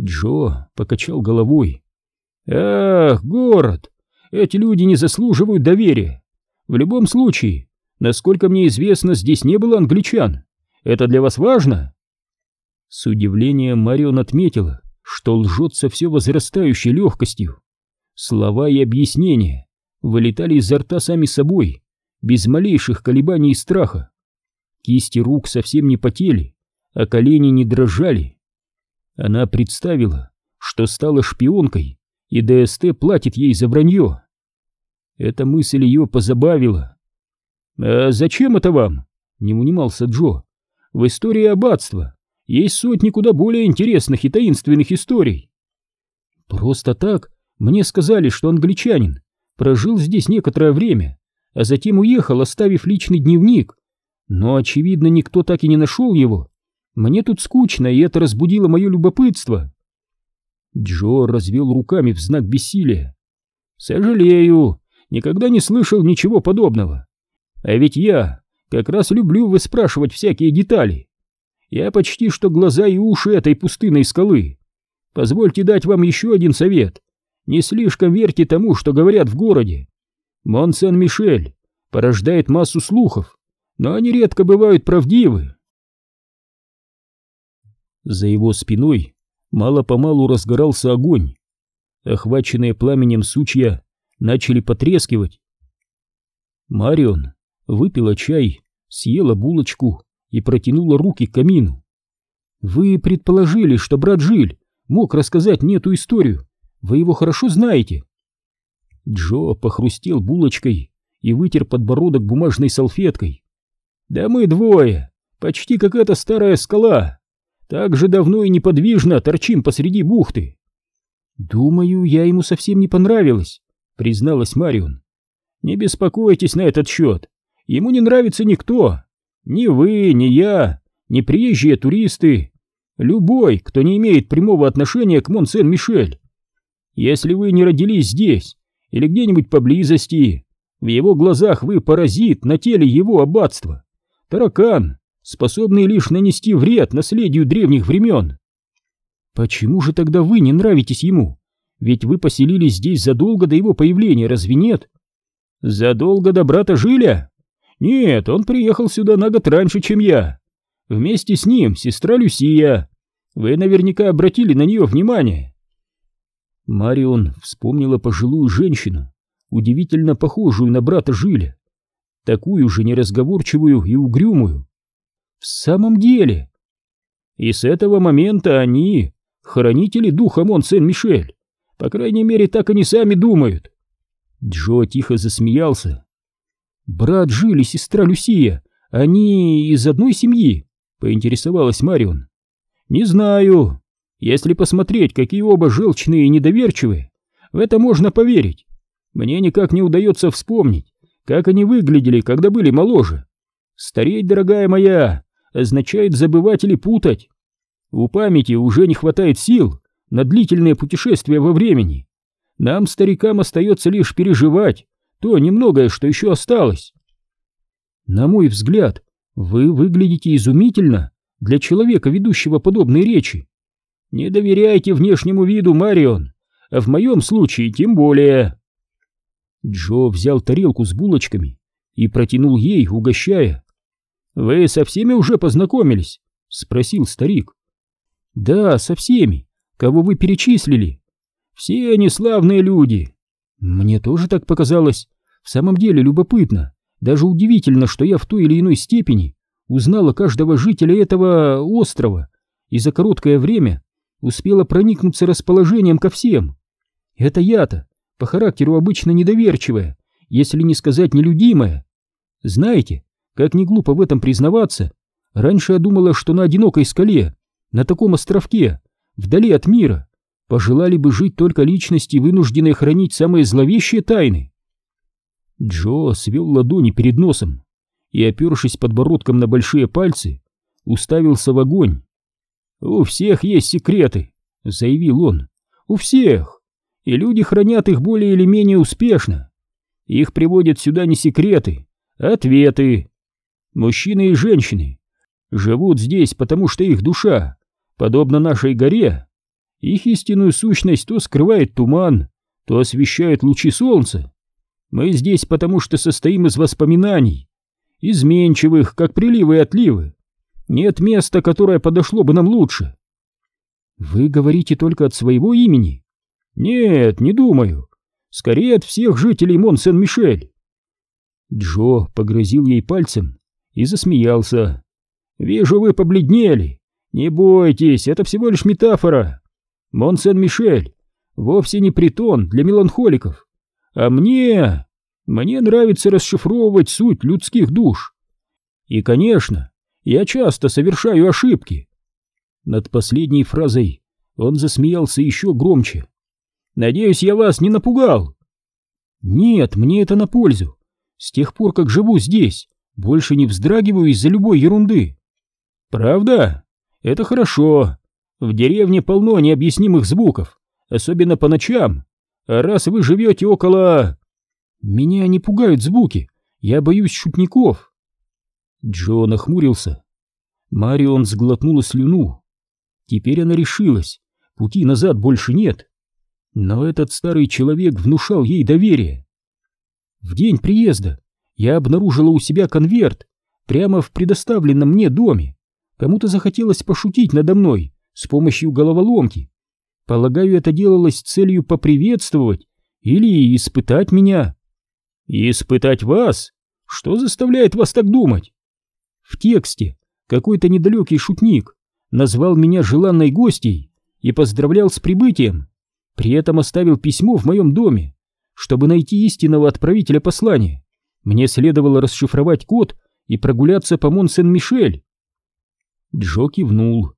Джо покачал головой. «Ах, город! Эти люди не заслуживают доверия. В любом случае, насколько мне известно, здесь не было англичан. Это для вас важно?» С удивлением Марион отметила, что лжет со все возрастающей легкостью. Слова и объяснения вылетали изо рта сами собой, без малейших колебаний и страха. Кисти рук совсем не потели, а колени не дрожали. Она представила, что стала шпионкой, и ДСТ платит ей за вранье. Эта мысль ее позабавила. «А зачем это вам?» — не унимался Джо. «В истории аббатства есть сотни куда более интересных и таинственных историй». «Просто так мне сказали, что англичанин прожил здесь некоторое время, а затем уехал, оставив личный дневник. Но, очевидно, никто так и не нашел его. Мне тут скучно, и это разбудило мое любопытство». Джо развел руками в знак бессилия. «Сожалею, никогда не слышал ничего подобного. А ведь я как раз люблю выспрашивать всякие детали. Я почти что глаза и уши этой пустынной скалы. Позвольте дать вам еще один совет. Не слишком верьте тому, что говорят в городе. Мон-Сен-Мишель порождает массу слухов, но они редко бывают правдивы. За его спиной мало-помалу разгорался огонь. Охваченные пламенем сучья начали потрескивать. Марион выпила чай, съела булочку и протянула руки к камину. «Вы предположили, что брат Жиль мог рассказать мне эту историю. Вы его хорошо знаете?» Джо похрустел булочкой и вытер подбородок бумажной салфеткой. «Да мы двое, почти как эта старая скала. Так же давно и неподвижно торчим посреди бухты. Думаю, я ему совсем не понравилась, призналась Марион. Не беспокойтесь на этот счет. Ему не нравится никто. Ни вы, ни я, ни приезжие туристы. Любой, кто не имеет прямого отношения к Мон-Сен-Мишель. Если вы не родились здесь или где-нибудь поблизости, в его глазах вы паразит на теле его аббатства. Таракан, способный лишь нанести вред наследию древних времен. Почему же тогда вы не нравитесь ему? Ведь вы поселились здесь задолго до его появления, разве нет? Задолго до брата Жиля? Нет, он приехал сюда на год раньше, чем я. Вместе с ним сестра Люсия. Вы наверняка обратили на нее внимание. Марион вспомнила пожилую женщину, удивительно похожую на брата Жиля, такую же неразговорчивую и угрюмую. В самом деле? И с этого момента они — хранители духа Мон-Сен-Мишель. По крайней мере, так они сами думают. Джо тихо засмеялся. «Брат Жили, сестра Люсия, они из одной семьи?» — поинтересовалась Марион. «Не знаю. Если посмотреть, какие оба желчные и недоверчивые, в это можно поверить. Мне никак не удается вспомнить, как они выглядели, когда были моложе. Стареть, дорогая моя, означает забывать или путать. У памяти уже не хватает сил на длительные путешествия во времени. Нам, старикам, остается лишь переживать то немногое, что еще осталось. На мой взгляд, вы выглядите изумительно для человека, ведущего подобные речи. Не доверяйте внешнему виду, Марион, а в моем случае тем более. Джо взял тарелку с булочками и протянул ей, угощая. «Вы со всеми уже познакомились?» — спросил старик. «Да, со всеми, кого вы перечислили. Все они славные люди. Мне тоже так показалось. В самом деле любопытно, даже удивительно, что я в той или иной степени узнала каждого жителя этого острова и за короткое время успела проникнуться расположением ко всем. Это я-то, по характеру обычно недоверчивая, если не сказать нелюдимая. Знаете, как не глупо в этом признаваться, раньше я думала, что на одинокой скале, на таком островке, вдали от мира, пожелали бы жить только личности, вынужденные хранить самые зловещие тайны. Джо свел ладони перед носом и, опершись подбородком на большие пальцы, уставился в огонь. «У всех есть секреты», — заявил он. «У всех. И люди хранят их более или менее успешно. Их приводят сюда не секреты, а ответы. Мужчины и женщины живут здесь, потому что их душа, подобно нашей горе, их истинную сущность то скрывает туман, то освещают лучи солнца. Мы здесь потому что состоим из воспоминаний, изменчивых, как приливы и отливы. Нет места, которое подошло бы нам лучше. Вы говорите только от своего имени? Нет, не думаю. Скорее от всех жителей Мон-Сен-Мишель. Джо погрозил ей пальцем и засмеялся. «Вижу, вы побледнели. Не бойтесь, это всего лишь метафора. Мон-Сен-Мишель вовсе не притон для меланхоликов. А мне... мне нравится расшифровывать суть людских душ. И, конечно, я часто совершаю ошибки». Над последней фразой он засмеялся еще громче. «Надеюсь, я вас не напугал?» «Нет, мне это на пользу. С тех пор, как живу здесь, больше не вздрагиваю из-за любой ерунды». «Правда? Это хорошо. В деревне полно необъяснимых звуков, особенно по ночам. А раз вы живете около... Меня не пугают звуки, я боюсь шутников. Джо нахмурился. Марион сглотнула слюну. Теперь она решилась, пути назад больше нет. Но этот старый человек внушал ей доверие. В день приезда я обнаружила у себя конверт прямо в предоставленном мне доме. Кому-то захотелось пошутить надо мной, с помощью головоломки. Полагаю, это делалось с целью поприветствовать или испытать меня. Испытать вас? Что заставляет вас так думать? В тексте какой-то недалекий шутник назвал меня желанной гостьей и поздравлял с прибытием. При этом оставил письмо в моем доме. Чтобы найти истинного отправителя послания, мне следовало расшифровать код и прогуляться по Мон-Сен-Мишель. Джо кивнул.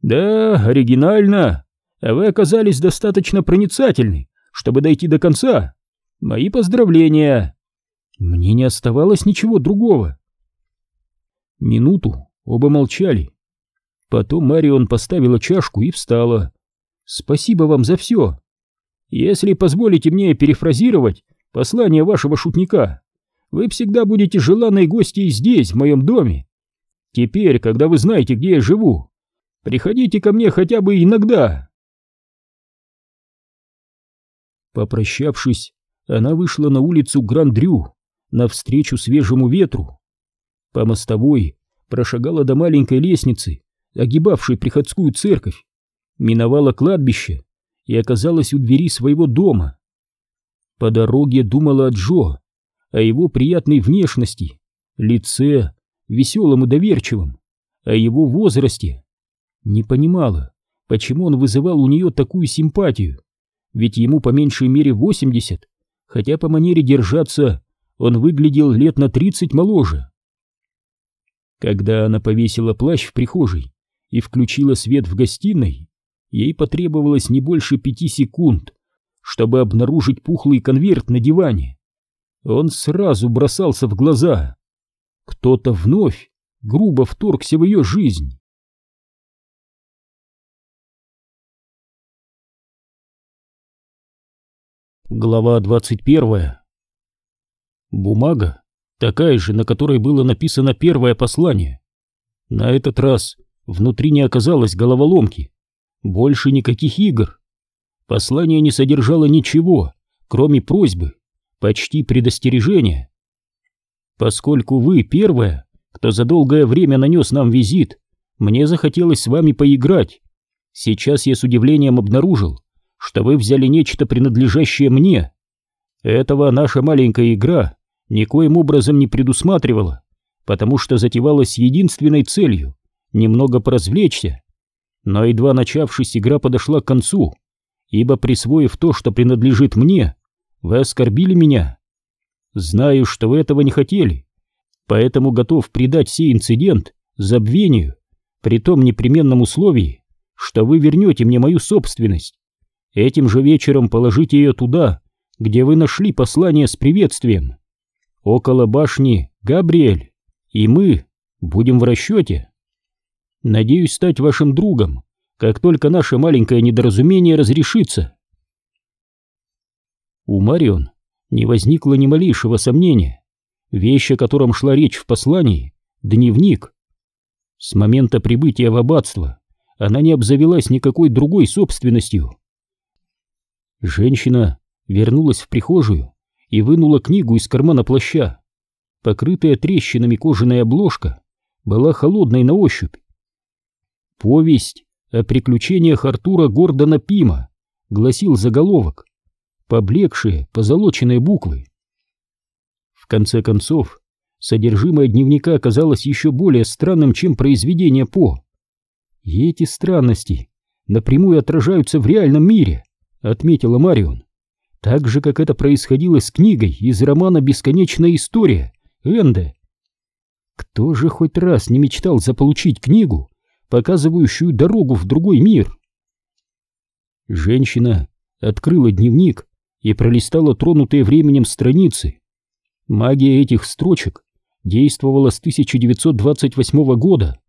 «Да, оригинально. А вы оказались достаточно проницательны, чтобы дойти до конца. Мои поздравления!» Мне не оставалось ничего другого. Минуту оба молчали. Потом Марион поставила чашку и встала. «Спасибо вам за все. Если позволите мне перефразировать послание вашего шутника, вы всегда будете желанной гостьей здесь, в моем доме. Теперь, когда вы знаете, где я живу, приходите ко мне хотя бы иногда. Попрощавшись, она вышла на улицу Гран-Дрю, навстречу свежему ветру. По мостовой прошагала до маленькой лестницы, огибавшей приходскую церковь, миновала кладбище и оказалась у двери своего дома. По дороге думала о Джо, о его приятной внешности, лице, веселым и доверчивым, о его возрасте. Не понимала, почему он вызывал у нее такую симпатию, ведь ему по меньшей мере 80, хотя по манере держаться он выглядел лет на 30 моложе. Когда она повесила плащ в прихожей и включила свет в гостиной, ей потребовалось не больше пяти секунд, чтобы обнаружить пухлый конверт на диване. Он сразу бросался в глаза. Кто-то вновь грубо вторгся в ее жизнь. Глава двадцать первая. Бумага, такая же, на которой было написано первое послание. На этот раз внутри не оказалось головоломки, больше никаких игр. Послание не содержало ничего, кроме просьбы, почти предостережения. Поскольку вы первая, кто за долгое время нанес нам визит, мне захотелось с вами поиграть. Сейчас я с удивлением обнаружил, что вы взяли нечто, принадлежащее мне. Этого наша маленькая игра никоим образом не предусматривала, потому что затевалась единственной целью — немного поразвлечься. Но едва начавшись, игра подошла к концу, ибо, присвоив то, что принадлежит мне, вы оскорбили меня Знаю, что вы этого не хотели, поэтому готов придать сей инцидент забвению, при том непременном условии, что вы вернете мне мою собственность. Этим же вечером положите ее туда, где вы нашли послание с приветствием. Около башни Габриэль, и мы будем в расчете. Надеюсь стать вашим другом, как только наше маленькое недоразумение разрешится. У Марион Не возникло ни малейшего сомнения. Вещь, о котором шла речь в послании, — дневник. С момента прибытия в аббатство она не обзавелась никакой другой собственностью. Женщина вернулась в прихожую и вынула книгу из кармана плаща. Покрытая трещинами кожаная обложка была холодной на ощупь. Повесть о приключениях Артура Гордона Пима, гласил заголовок, поблекшие позолоченные буквы. В конце концов, содержимое дневника оказалось еще более странным, чем произведение По. И эти странности напрямую отражаются в реальном мире, отметила Марион. Так же, как это происходило с книгой из романа «Бесконечная история» Энде. Кто же хоть раз не мечтал заполучить книгу, показывающую дорогу в другой мир? Женщина открыла дневник и пролистала тронутые временем страницы. Магия этих строчек действовала с 1928 года.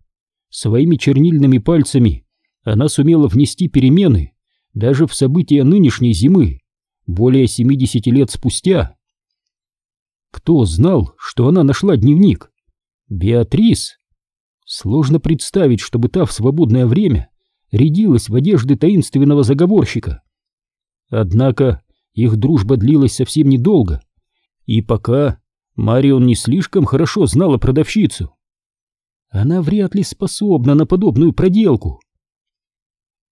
Своими чернильными пальцами она сумела внести перемены даже в события нынешней зимы, более 70 лет спустя. Кто знал, что она нашла дневник? Беатрис? Сложно представить, чтобы та в свободное время рядилась в одежды таинственного заговорщика. Однако их дружба длилась совсем недолго, и пока Марион не слишком хорошо знала продавщицу. Она вряд ли способна на подобную проделку.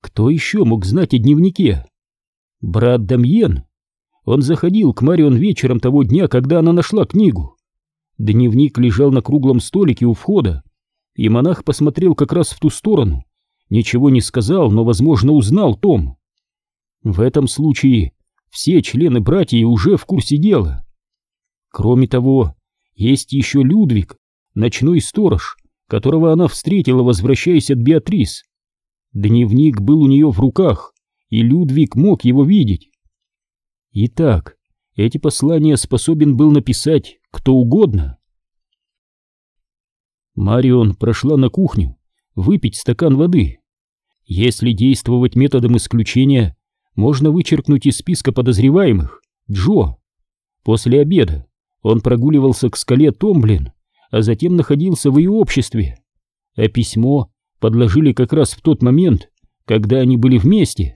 Кто еще мог знать о дневнике? Брат Дамьен. Он заходил к Марион вечером того дня, когда она нашла книгу. Дневник лежал на круглом столике у входа, и монах посмотрел как раз в ту сторону. Ничего не сказал, но, возможно, узнал Том. В этом случае все члены братья уже в курсе дела. Кроме того, есть еще Людвиг, ночной сторож, которого она встретила, возвращаясь от Беатрис. Дневник был у нее в руках, и Людвиг мог его видеть. Итак, эти послания способен был написать кто угодно. Марион прошла на кухню выпить стакан воды. Если действовать методом исключения, можно вычеркнуть из списка подозреваемых Джо. После обеда он прогуливался к скале Томблин, а затем находился в ее обществе. А письмо подложили как раз в тот момент, когда они были вместе.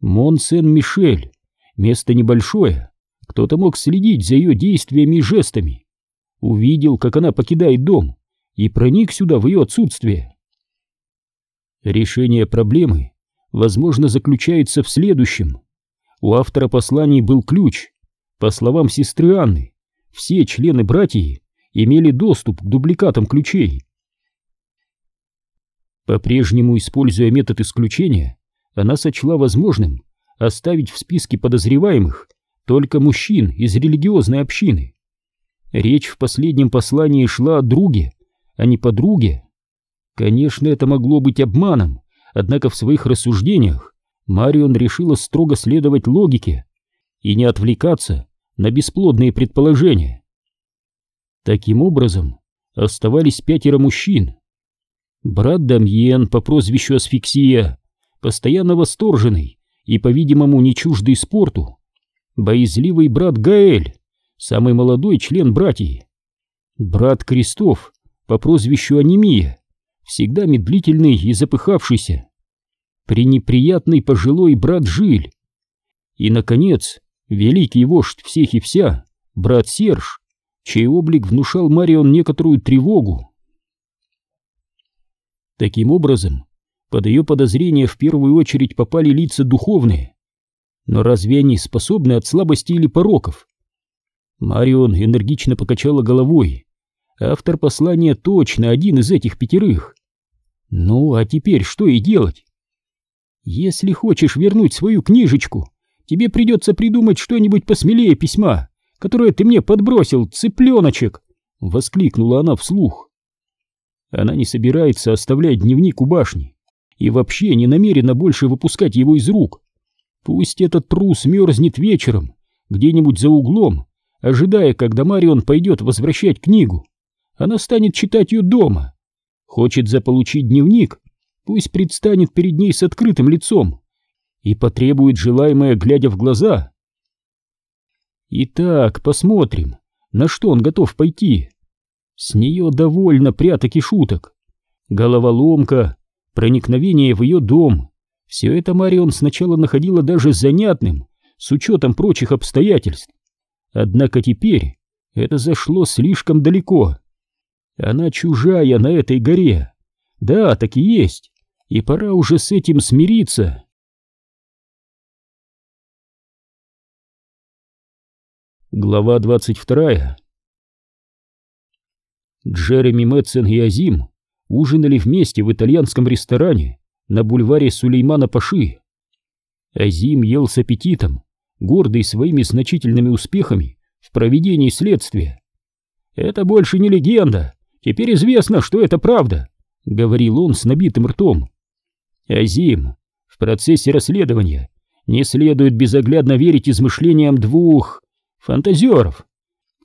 Мон-Сен-Мишель, место небольшое, кто-то мог следить за ее действиями и жестами. Увидел, как она покидает дом, и проник сюда в ее отсутствие. Решение проблемы возможно, заключается в следующем. У автора посланий был ключ. По словам сестры Анны, все члены братьев имели доступ к дубликатам ключей. По-прежнему, используя метод исключения, она сочла возможным оставить в списке подозреваемых только мужчин из религиозной общины. Речь в последнем послании шла о друге, а не подруге. Конечно, это могло быть обманом, Однако в своих рассуждениях Марион решила строго следовать логике и не отвлекаться на бесплодные предположения. Таким образом, оставались пятеро мужчин. Брат Дамьен по прозвищу Асфиксия, постоянно восторженный и, по-видимому, не чуждый спорту. Боязливый брат Гаэль, самый молодой член братьев. Брат Крестов по прозвищу Анемия, всегда медлительный и запыхавшийся, пренеприятный пожилой брат Жиль и, наконец, великий вождь всех и вся, брат Серж, чей облик внушал Марион некоторую тревогу. Таким образом, под ее подозрение в первую очередь попали лица духовные. Но разве они способны от слабости или пороков? Марион энергично покачала головой. Автор послания точно один из этих пятерых. Ну, а теперь что и делать? Если хочешь вернуть свою книжечку, тебе придется придумать что-нибудь посмелее письма, которое ты мне подбросил, цыпленочек!» — воскликнула она вслух. Она не собирается оставлять дневник у башни и вообще не намерена больше выпускать его из рук. Пусть этот трус мерзнет вечером, где-нибудь за углом, ожидая, когда Марион пойдет возвращать книгу. Она станет читать ее дома, Хочет заполучить дневник, пусть предстанет перед ней с открытым лицом и потребует желаемое, глядя в глаза. Итак, посмотрим, на что он готов пойти. С нее довольно пряток и шуток. Головоломка, проникновение в ее дом. Все это Марион сначала находила даже занятным, с учетом прочих обстоятельств. Однако теперь это зашло слишком далеко. Она чужая на этой горе. Да, так и есть. И пора уже с этим смириться. Глава 22 Джереми Мэтсон и Азим ужинали вместе в итальянском ресторане на бульваре Сулеймана Паши. Азим ел с аппетитом, гордый своими значительными успехами в проведении следствия. «Это больше не легенда, теперь известно, что это правда», — говорил он с набитым ртом. «Азим, в процессе расследования не следует безоглядно верить измышлениям двух фантазеров.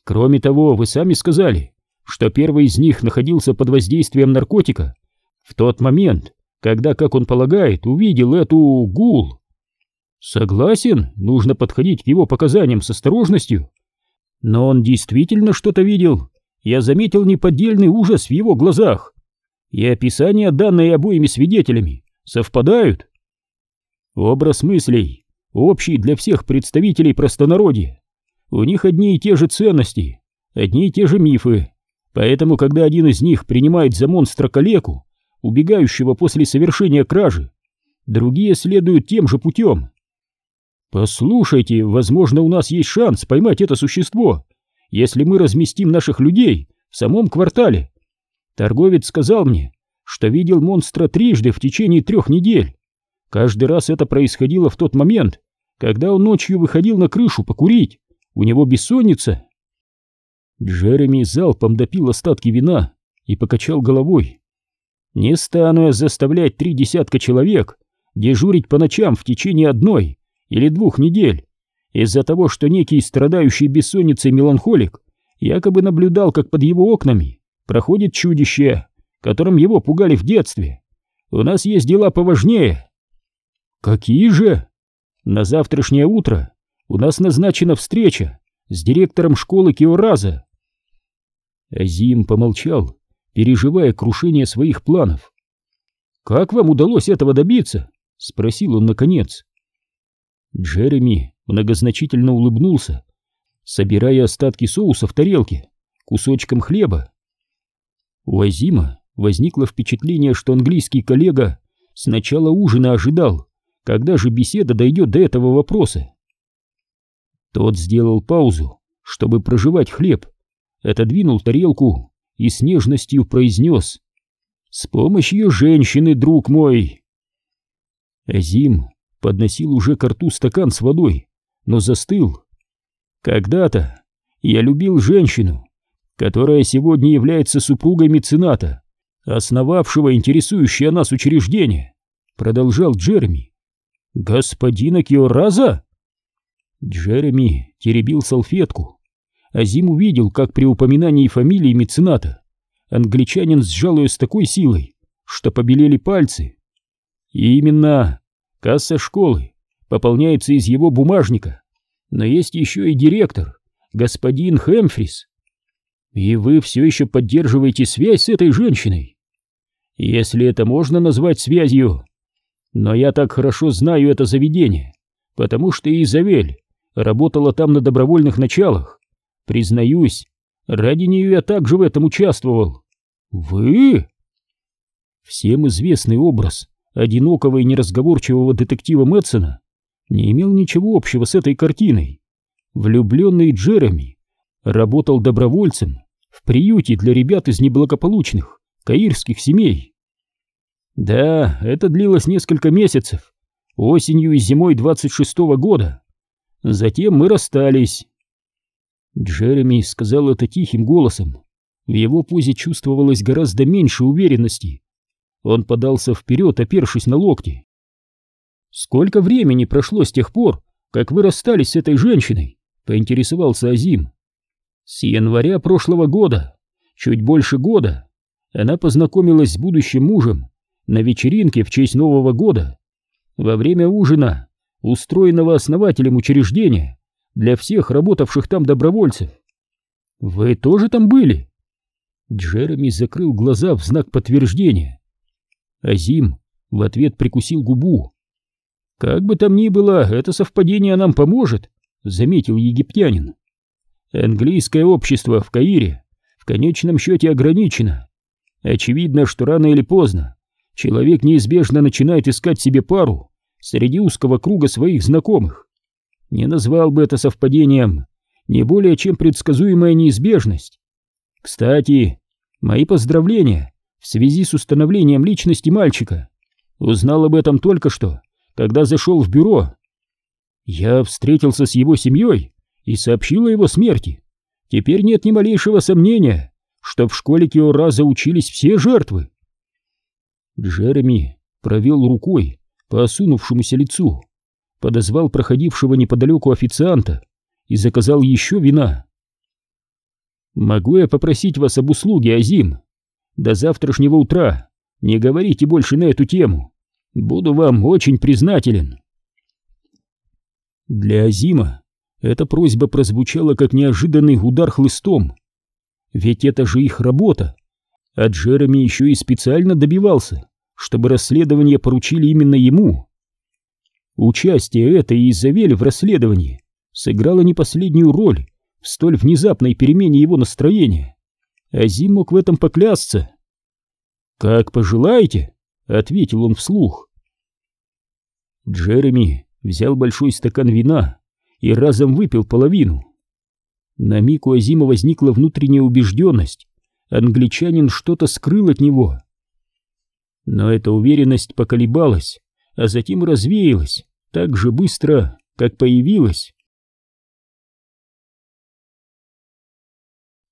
Кроме того, вы сами сказали, что первый из них находился под воздействием наркотика в тот момент, когда, как он полагает, увидел эту гул. Согласен, нужно подходить к его показаниям с осторожностью. Но он действительно что-то видел. Я заметил неподдельный ужас в его глазах. И описания, данные обоими свидетелями, совпадают. Образ мыслей общий для всех представителей простонародья. У них одни и те же ценности, одни и те же мифы. Поэтому, когда один из них принимает за монстра калеку, убегающего после совершения кражи, другие следуют тем же путем. Послушайте, возможно, у нас есть шанс поймать это существо, если мы разместим наших людей в самом квартале. Торговец сказал мне, что видел монстра трижды в течение трех недель. Каждый раз это происходило в тот момент, когда он ночью выходил на крышу покурить. У него бессонница. Джереми залпом допил остатки вина и покачал головой. Не стану я заставлять три десятка человек дежурить по ночам в течение одной или двух недель из-за того, что некий страдающий бессонницей меланхолик якобы наблюдал, как под его окнами проходит чудище, которым его пугали в детстве. У нас есть дела поважнее. Какие же? На завтрашнее утро у нас назначена встреча с директором школы Киораза. Азим помолчал, переживая крушение своих планов. «Как вам удалось этого добиться?» — спросил он наконец. Джереми многозначительно улыбнулся, собирая остатки соуса в тарелке кусочком хлеба. У Азима возникло впечатление, что английский коллега с начала ужина ожидал, когда же беседа дойдет до этого вопроса. Тот сделал паузу, чтобы проживать хлеб, отодвинул тарелку и с нежностью произнес «С помощью женщины, друг мой!» Азим подносил уже к рту стакан с водой, но застыл. «Когда-то я любил женщину, которая сегодня является супругой мецената, основавшего интересующее нас учреждение», продолжал Джереми. «Господина Киораза?» Джереми теребил салфетку. Азим увидел, как при упоминании фамилии мецената англичанин сжал ее с такой силой, что побелели пальцы. И именно касса школы пополняется из его бумажника, но есть еще и директор, господин Хэмфрис. И вы все еще поддерживаете связь с этой женщиной? Если это можно назвать связью. Но я так хорошо знаю это заведение, потому что Изавель работала там на добровольных началах. Признаюсь, ради нее я также в этом участвовал. Вы? Всем известный образ одинокого и неразговорчивого детектива Мэтсона не имел ничего общего с этой картиной. Влюбленный Джереми работал добровольцем в приюте для ребят из неблагополучных каирских семей. Да, это длилось несколько месяцев, осенью и зимой 26-го года. Затем мы расстались. Джереми сказал это тихим голосом. В его позе чувствовалось гораздо меньше уверенности. Он подался вперед, опершись на локти. «Сколько времени прошло с тех пор, как вы расстались с этой женщиной?» — поинтересовался Азим. «С января прошлого года, чуть больше года, она познакомилась с будущим мужем на вечеринке в честь Нового года. Во время ужина устроенного основателем учреждения, для всех работавших там добровольцев. Вы тоже там были? Джереми закрыл глаза в знак подтверждения. Азим в ответ прикусил губу. «Как бы там ни было, это совпадение нам поможет», — заметил египтянин. «Английское общество в Каире в конечном счете ограничено. Очевидно, что рано или поздно человек неизбежно начинает искать себе пару среди узкого круга своих знакомых. Не назвал бы это совпадением, не более чем предсказуемая неизбежность. Кстати, мои поздравления в связи с установлением личности мальчика. Узнал об этом только что, когда зашел в бюро. Я встретился с его семьей и сообщил о его смерти. Теперь нет ни малейшего сомнения, что в школе Киораза учились все жертвы. Джереми провел рукой по осунувшемуся лицу, подозвал проходившего неподалеку официанта и заказал еще вина. «Могу я попросить вас об услуге, Азим? До завтрашнего утра не говорите больше на эту тему. Буду вам очень признателен». Для Азима эта просьба прозвучала как неожиданный удар хлыстом. Ведь это же их работа. А Джереми еще и специально добивался, чтобы расследование поручили именно ему. Участие этой Изавели в расследовании сыграло не последнюю роль в столь внезапной перемене его настроения. Азим мог в этом поклясться. «Как пожелаете», — ответил он вслух. Джереми взял большой стакан вина и разом выпил половину. На миг у Азима возникла внутренняя убежденность, англичанин что-то скрыл от него. Но эта уверенность поколебалась, а затем развеялась так же быстро, как появилась.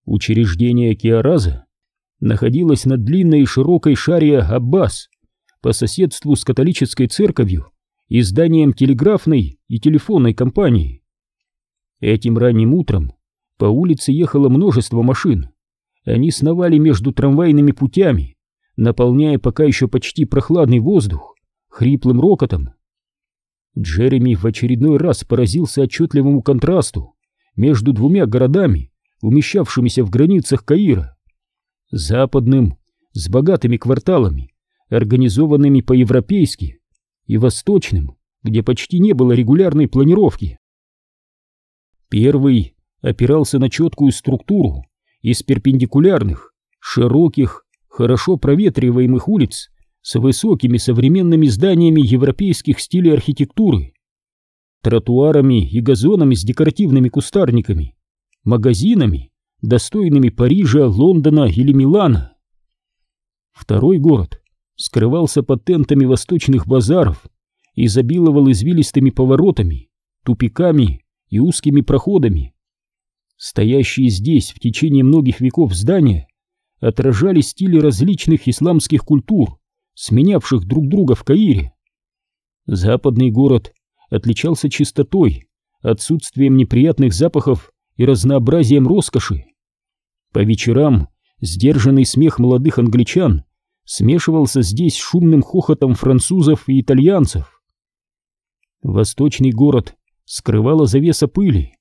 Учреждение Киараза находилось на длинной и широкой шаре Аббас, по соседству с католической церковью и зданием телеграфной и телефонной компании. Этим ранним утром по улице ехало множество машин. Они сновали между трамвайными путями, наполняя пока еще почти прохладный воздух хриплым рокотом. Джереми в очередной раз поразился отчетливому контрасту между двумя городами, умещавшимися в границах Каира. Западным, с богатыми кварталами, организованными по-европейски, и восточным, где почти не было регулярной планировки. Первый опирался на четкую структуру из перпендикулярных, широких, хорошо проветриваемых улиц с высокими современными зданиями европейских стилей архитектуры, тротуарами и газонами с декоративными кустарниками, магазинами, достойными Парижа, Лондона или Милана. Второй город скрывался под тентами восточных базаров и забиловал извилистыми поворотами, тупиками и узкими проходами. Стоящие здесь в течение многих веков здания отражали стили различных исламских культур, сменявших друг друга в Каире. Западный город отличался чистотой, отсутствием неприятных запахов и разнообразием роскоши. По вечерам сдержанный смех молодых англичан смешивался здесь с шумным хохотом французов и итальянцев. Восточный город скрывала завеса пыли.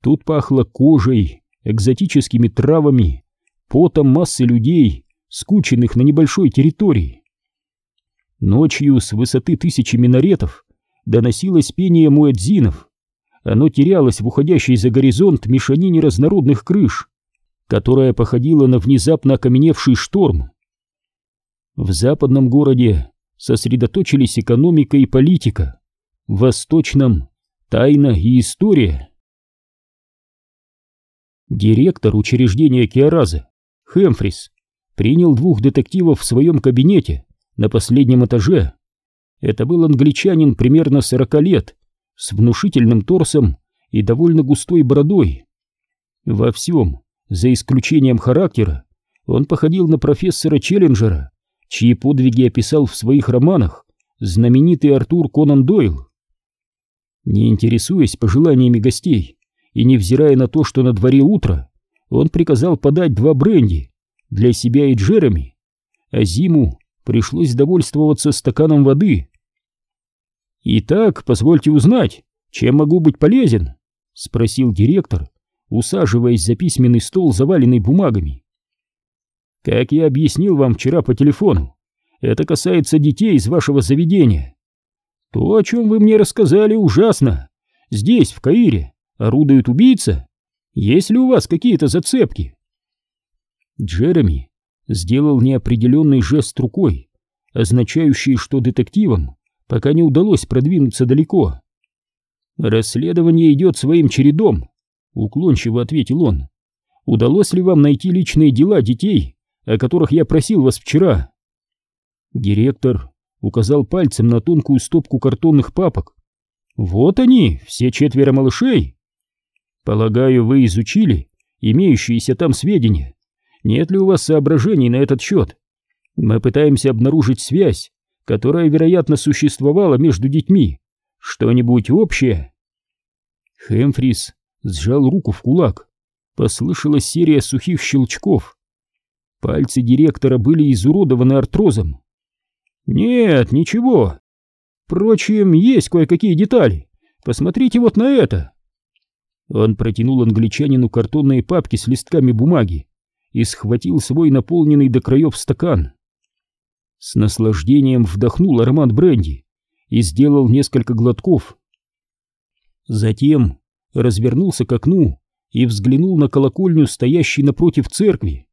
Тут пахло кожей, экзотическими травами, потом массы людей, скученных на небольшой территории. Ночью с высоты тысячи минаретов доносилось пение муэдзинов. Оно терялось в уходящей за горизонт мешанине разнородных крыш, которая походила на внезапно окаменевший шторм. В западном городе сосредоточились экономика и политика, в восточном — тайна и история. Директор учреждения Киараза, Хэмфрис, принял двух детективов в своем кабинете на последнем этаже. Это был англичанин примерно сорока лет, с внушительным торсом и довольно густой бородой. Во всем, за исключением характера, он походил на профессора Челленджера, чьи подвиги описал в своих романах знаменитый Артур Конан Дойл. Не интересуясь пожеланиями гостей и невзирая на то, что на дворе утро, он приказал подать два бренди для себя и Джереми, а Зиму пришлось довольствоваться стаканом воды. «Итак, позвольте узнать, чем могу быть полезен?» — спросил директор, усаживаясь за письменный стол, заваленный бумагами. Как я объяснил вам вчера по телефону, это касается детей из вашего заведения. То, о чем вы мне рассказали, ужасно. Здесь, в Каире, орудует убийца. Есть ли у вас какие-то зацепки? Джереми сделал неопределенный жест рукой, означающий, что детективам пока не удалось продвинуться далеко. «Расследование идет своим чередом», — уклончиво ответил он. «Удалось ли вам найти личные дела детей, о которых я просил вас вчера?» Директор указал пальцем на тонкую стопку картонных папок. «Вот они, все четверо малышей!» «Полагаю, вы изучили имеющиеся там сведения. Нет ли у вас соображений на этот счет? Мы пытаемся обнаружить связь, которая, вероятно, существовала между детьми. Что-нибудь общее?» Хэмфрис сжал руку в кулак. Послышалась серия сухих щелчков. Пальцы директора были изуродованы артрозом. «Нет, ничего. Впрочем, есть кое-какие детали. Посмотрите вот на это». Он протянул англичанину картонные папки с листками бумаги и схватил свой наполненный до краев стакан. С наслаждением вдохнул аромат бренди и сделал несколько глотков. Затем развернулся к окну и взглянул на колокольню, стоящей напротив церкви.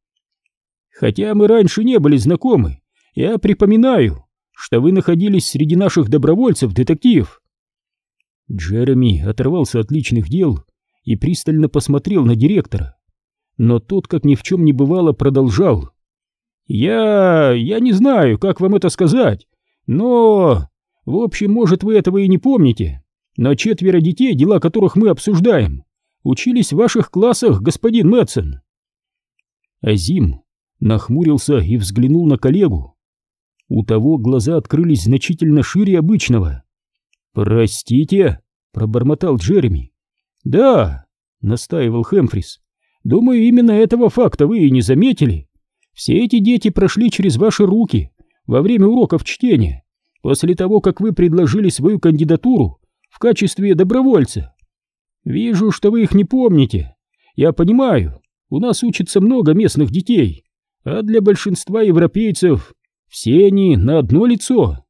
«Хотя мы раньше не были знакомы, я припоминаю, что вы находились среди наших добровольцев, детектив». Джереми оторвался от личных дел и пристально посмотрел на директора. Но тот, как ни в чем не бывало, продолжал. «Я... я не знаю, как вам это сказать, но... В общем, может, вы этого и не помните, но четверо детей, дела которых мы обсуждаем, учились в ваших классах, господин Мэтсон». Азим нахмурился и взглянул на коллегу. У того глаза открылись значительно шире обычного. «Простите», — пробормотал Джереми. «Да», — настаивал Хэмфрис. «Думаю, именно этого факта вы и не заметили. Все эти дети прошли через ваши руки во время уроков чтения, после того, как вы предложили свою кандидатуру в качестве добровольца. Вижу, что вы их не помните. Я понимаю, у нас учится много местных детей, а для большинства европейцев все они на одно лицо.